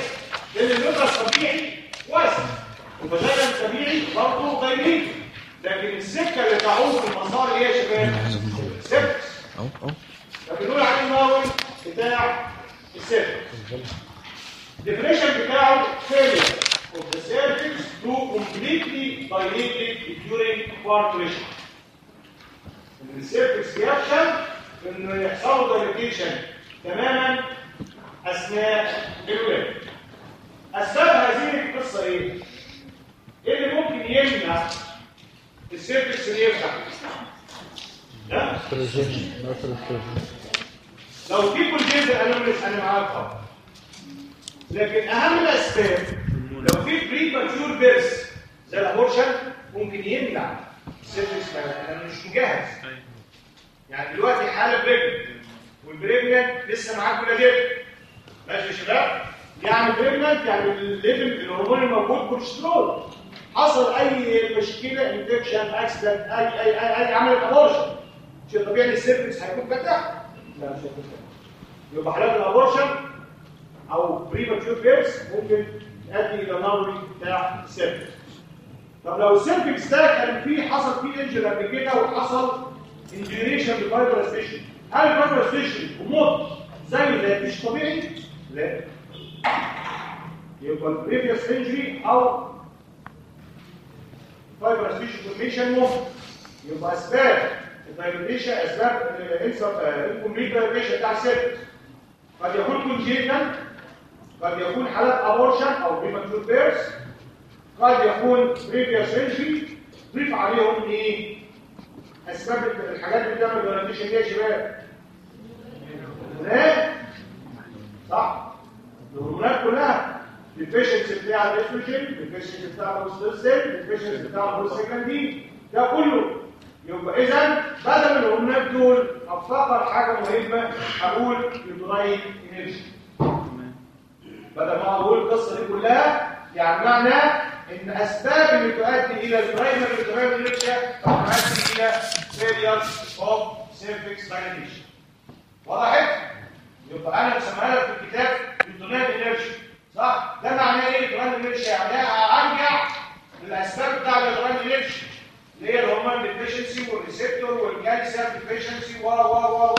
لأن النقطه الطبيعي واسع. والبدايه الطبيعي برضه غيري. لكن السكة اللي تعود المسار إيه يا شباب؟ cervix فبنقول عليه ال narrowing بتاع ال cervix definition بتاعه failure of the cervix to completely dilate during parturition. ان ال cervix يفشل انه يحصل له dilatation تماما أثناء الولاده. اسباب هذه القصة إيه؟ إيه اللي ممكن يمنع ال cervix اللي يفتح؟ ها؟ لو في congenital anomalies أنا معاك لكن أهم الأسباب لو في premature birth زي ال abortion ممكن يمنع ال cervix أنا مش مجهز. يعني دلوقتي حالة pregnant وال pregnant لسه معاك ولادتك ماشي يا شباب. يعني pregnant يعني ال level الهرمون الموجود كوليسترول حصل أي مشكلة infection accident أي أي أي, أي عملت abortion شيء طبيعي ال cervix هيكون فتح. لا مش فتح يبقى حالات ال abortion أو premature birth ممكن تؤدي إلى narrowing بتاع ال cervix طب لو ال cervix ده كان فيه حصل فيه injury قبل كده وحصل انجريشن بال fibrous tissue هل ال fibrous tissue وموت زي ده مش طبيعي؟ لا. يبقى ال previous injury أو fibrous tissue formation ممكن. يبقى أسباب. ال dilatation أسباب ال incomplete dilatation بتاع ال cervix قد يكون congenital قد يكون حالات abortion أو premature birth قد يكون previous injury ضيف عليهم إيه؟ أسباب الحاجات اللي بتعمل dilatation دي يا شباب. هرمونات صح. الهرمونات كلها. الفيشنس بتاع الاستروجين الفيشنس بتاع الاوستروجين الفيشنس بتاع البروستاجلاندين ده كله يبقى اذا بدل الهرمونات دول افتكر حاجة مهمة هقول ال uterine inertia. بدل ما أقول القصة دي كلها يعني معنى إن أسباب اللي تؤدي إلى ال primary uterine inertia تؤدي إلى failure of cervix dilatation وضحت يبقى أنا مسميها لك في الكتاب ال uterine inertia صح؟ ده معناه إيه؟ ال uterine inertia يعني أرجع للأسباب الهرمون ديفيشنسي والريسبتور والكالسيوم ديفيشنسي و و و و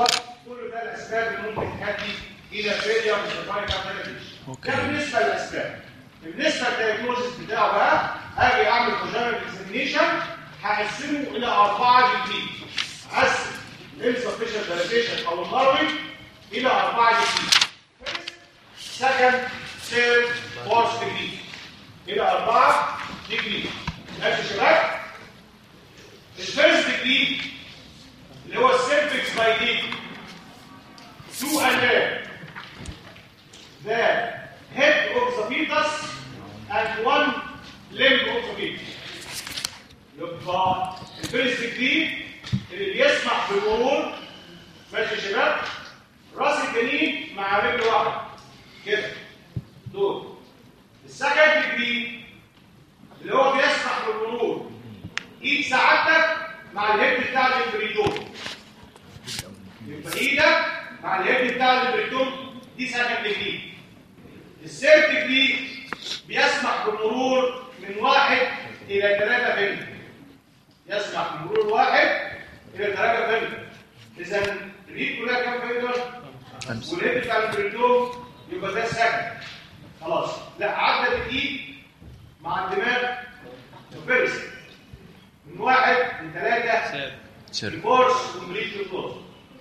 كل ده الاسباب اللي ممكن تؤدي إلى فيلير ديفاين ده بالنسبة للاسباب بالنسبة للدايجنوستس بتاعه بقى هاجي اعمل كوجنرال اكزامينيشن هقسمه إلى اربعه جديد اقسم الانسفيشنت دايليتيشن أو الهاروين إلى اربعه جديد سكند ثيرد فورث ديجري إلى اربعه degree ماشي يا شباب ال first degree اللي هو ال cervix permit to and the head of the fetus and one limb of the fetus. يبقى ال first degree اللي بيسمح بالمرور. ماشي شباب؟ راس الجنين مع رجل واحدة كده. دول. ال second degree اللي هو بيسمح بالمرور. ايد سعادتك مع ال head بتاع ال embryotome؟ يبقى إيدك مع ال head بتاع ال embryotome دي second degree ال third degree بيسمح بالمرور من واحد إلى ثلاثة فيلم يسمح بمرور واحد إلى ثلاثة فيلم إذا الإيد كلها كام finger خمسة. وال head بتاع ال embryotome يبقى ده second خلاص. لا عدى بالايد مع الدماغ. first. من واحد third ال fourth completely closed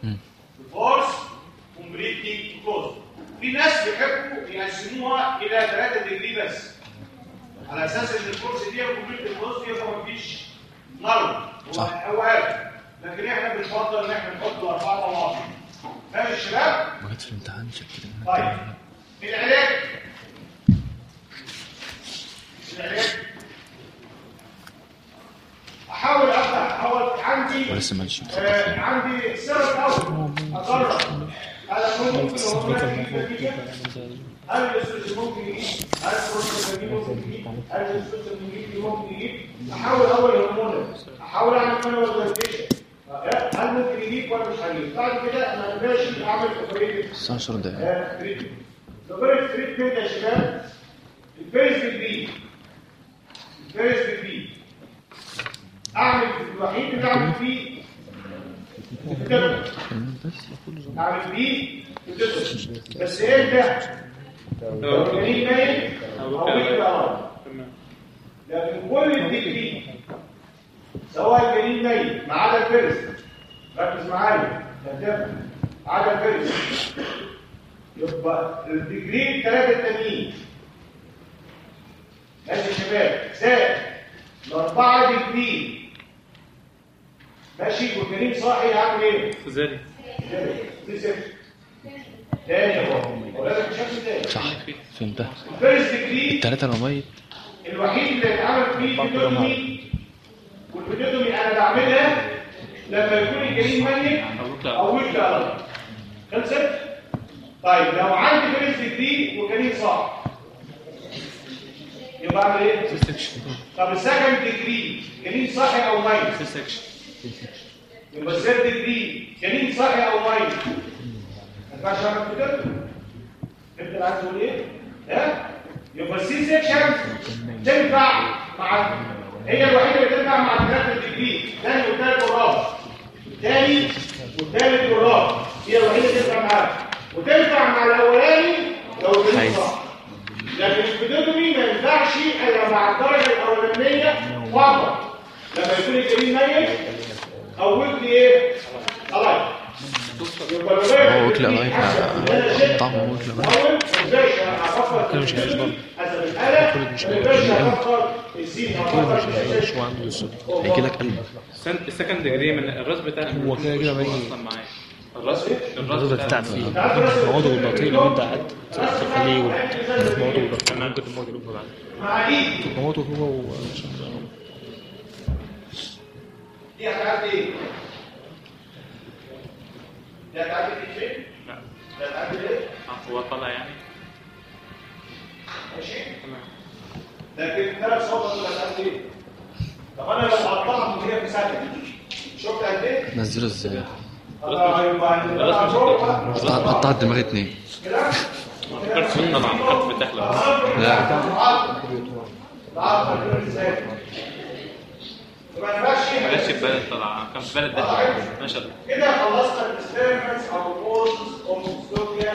مم. ال fourth completely closed في ناس بيحبوا يقسموها إلى 3 degree بس. على أساس إن ال fourth دي completely closed دي ما فيش نار صح. هو عارف لكن إحنا بنفضل إن إحنا نحط أربعة طواقم فاهم الشباب؟ ما في الامتحان شكل طيب. العلاج. العلاج. أحاول أفتح أحاول عندي ولسه ماشي آه، عندي سر الأول اقرر هذا ممكن هو هل الاستاذ ممكن يجيب هل البروفيسور ممكن يجيب هل الاستاذ ممكن يجيب أحاول أول هرمون أحاول أعمل مانوال هل ممكن يجيب ولا مش هيجيب بعد كده أنا ماشي أعمل اوبريتنج 19 دقيقة الفيرست تريتمنت يا شباب الفيرست ديجري الفيرست ديجري أعمل الوحيد اللي أعمل فيه. أعمل فيه. بس إمتى؟ لو الجنين نايم أو الأرض لكن كل الديجري سواء الجنين نايم ما عدا الفيرست ركز معايا. ما عدا الفيرست يبقى الديجري الثلاثه التانيين. ماشي يا شباب. زائد. الأربعة ديجري ماشي والجنين صاحي هعمل إيه؟ دي صفر تاني يا بابا ولازم بشكل تاني؟ صح. فهمتها ال first degree التلاتة لو ميت. الوحيد اللي اتعمل فيه fetotomy وال fetotomy أنا بعملها لما يكون الجنين ميت أو وش على خلصت؟ طيب لو عندي first degree وجنين صاحي يبقى أعمل إيه؟ طب ال second degree جنين صاحي أو ميت؟ يبقى ال third degree جنين صاحي أو ميت ما ينفعش اعمل كده انت عايز تقول إيه؟ ها؟ يبقى ال C-section تنفع مع هي الوحيده اللي تنفع مع الثلاثه degree ثاني والثالث والرابع الثاني والثالث والرابع هي الوحيده اللي تنفع معاها وتنفع مع الاولاني لو صح لكن ال fetotomy ما ينفعش الا مع الدرجه الاولانيه فقط لما يكون الجنين ميت أو وجد إيه؟ خلاص يبقى هو وكل قرايب طعمه وكل قرايب كده مش عايز برضه. مش عايز هو عنده الصوت هيجي لك قلب السكند ديجري من الراس بتاع هو كده كده. أصلا معايا الراس الراس بتاعت فيه المواد والبطيء لو انت قعدت تخليه يقول المواد والبطيء ممكن المواد يقول بعد المواد هو دي هتعدي إيه؟ دي هتعدي في شيء؟ لا دي هتعدي إيه؟ آه، هو طالع يعني ماشي؟ تمام لكن ثلاث صوت اللي هتعدي إيه؟ طب أنا لو قطعت وهي في سكن شفت قد إيه؟ نزله إزاي آه، يبقى هنبقى فوق بقى. قطع- قطع الدماغ اتنين؟ فكرت ان العمقات بتحلى لا ماشي ما جاتش في بالي الطلعه كان في بالي الداتا ما شاء الله كده خلصنا الاكسبيرمنتس أو الكورسز اوف سوفيا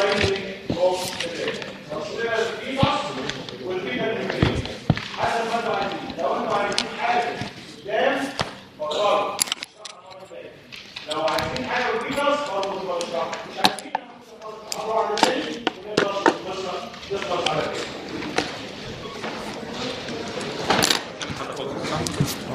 ارايفنج اوف وصلنا في مصر والفينا المكريه حسب ما أنتوا عايزين لو أنتوا عايزين حاجة قدام بره لو عايزين حاجة وفينس برضه مش مش عايزين نقعد على ده نقدر ないです。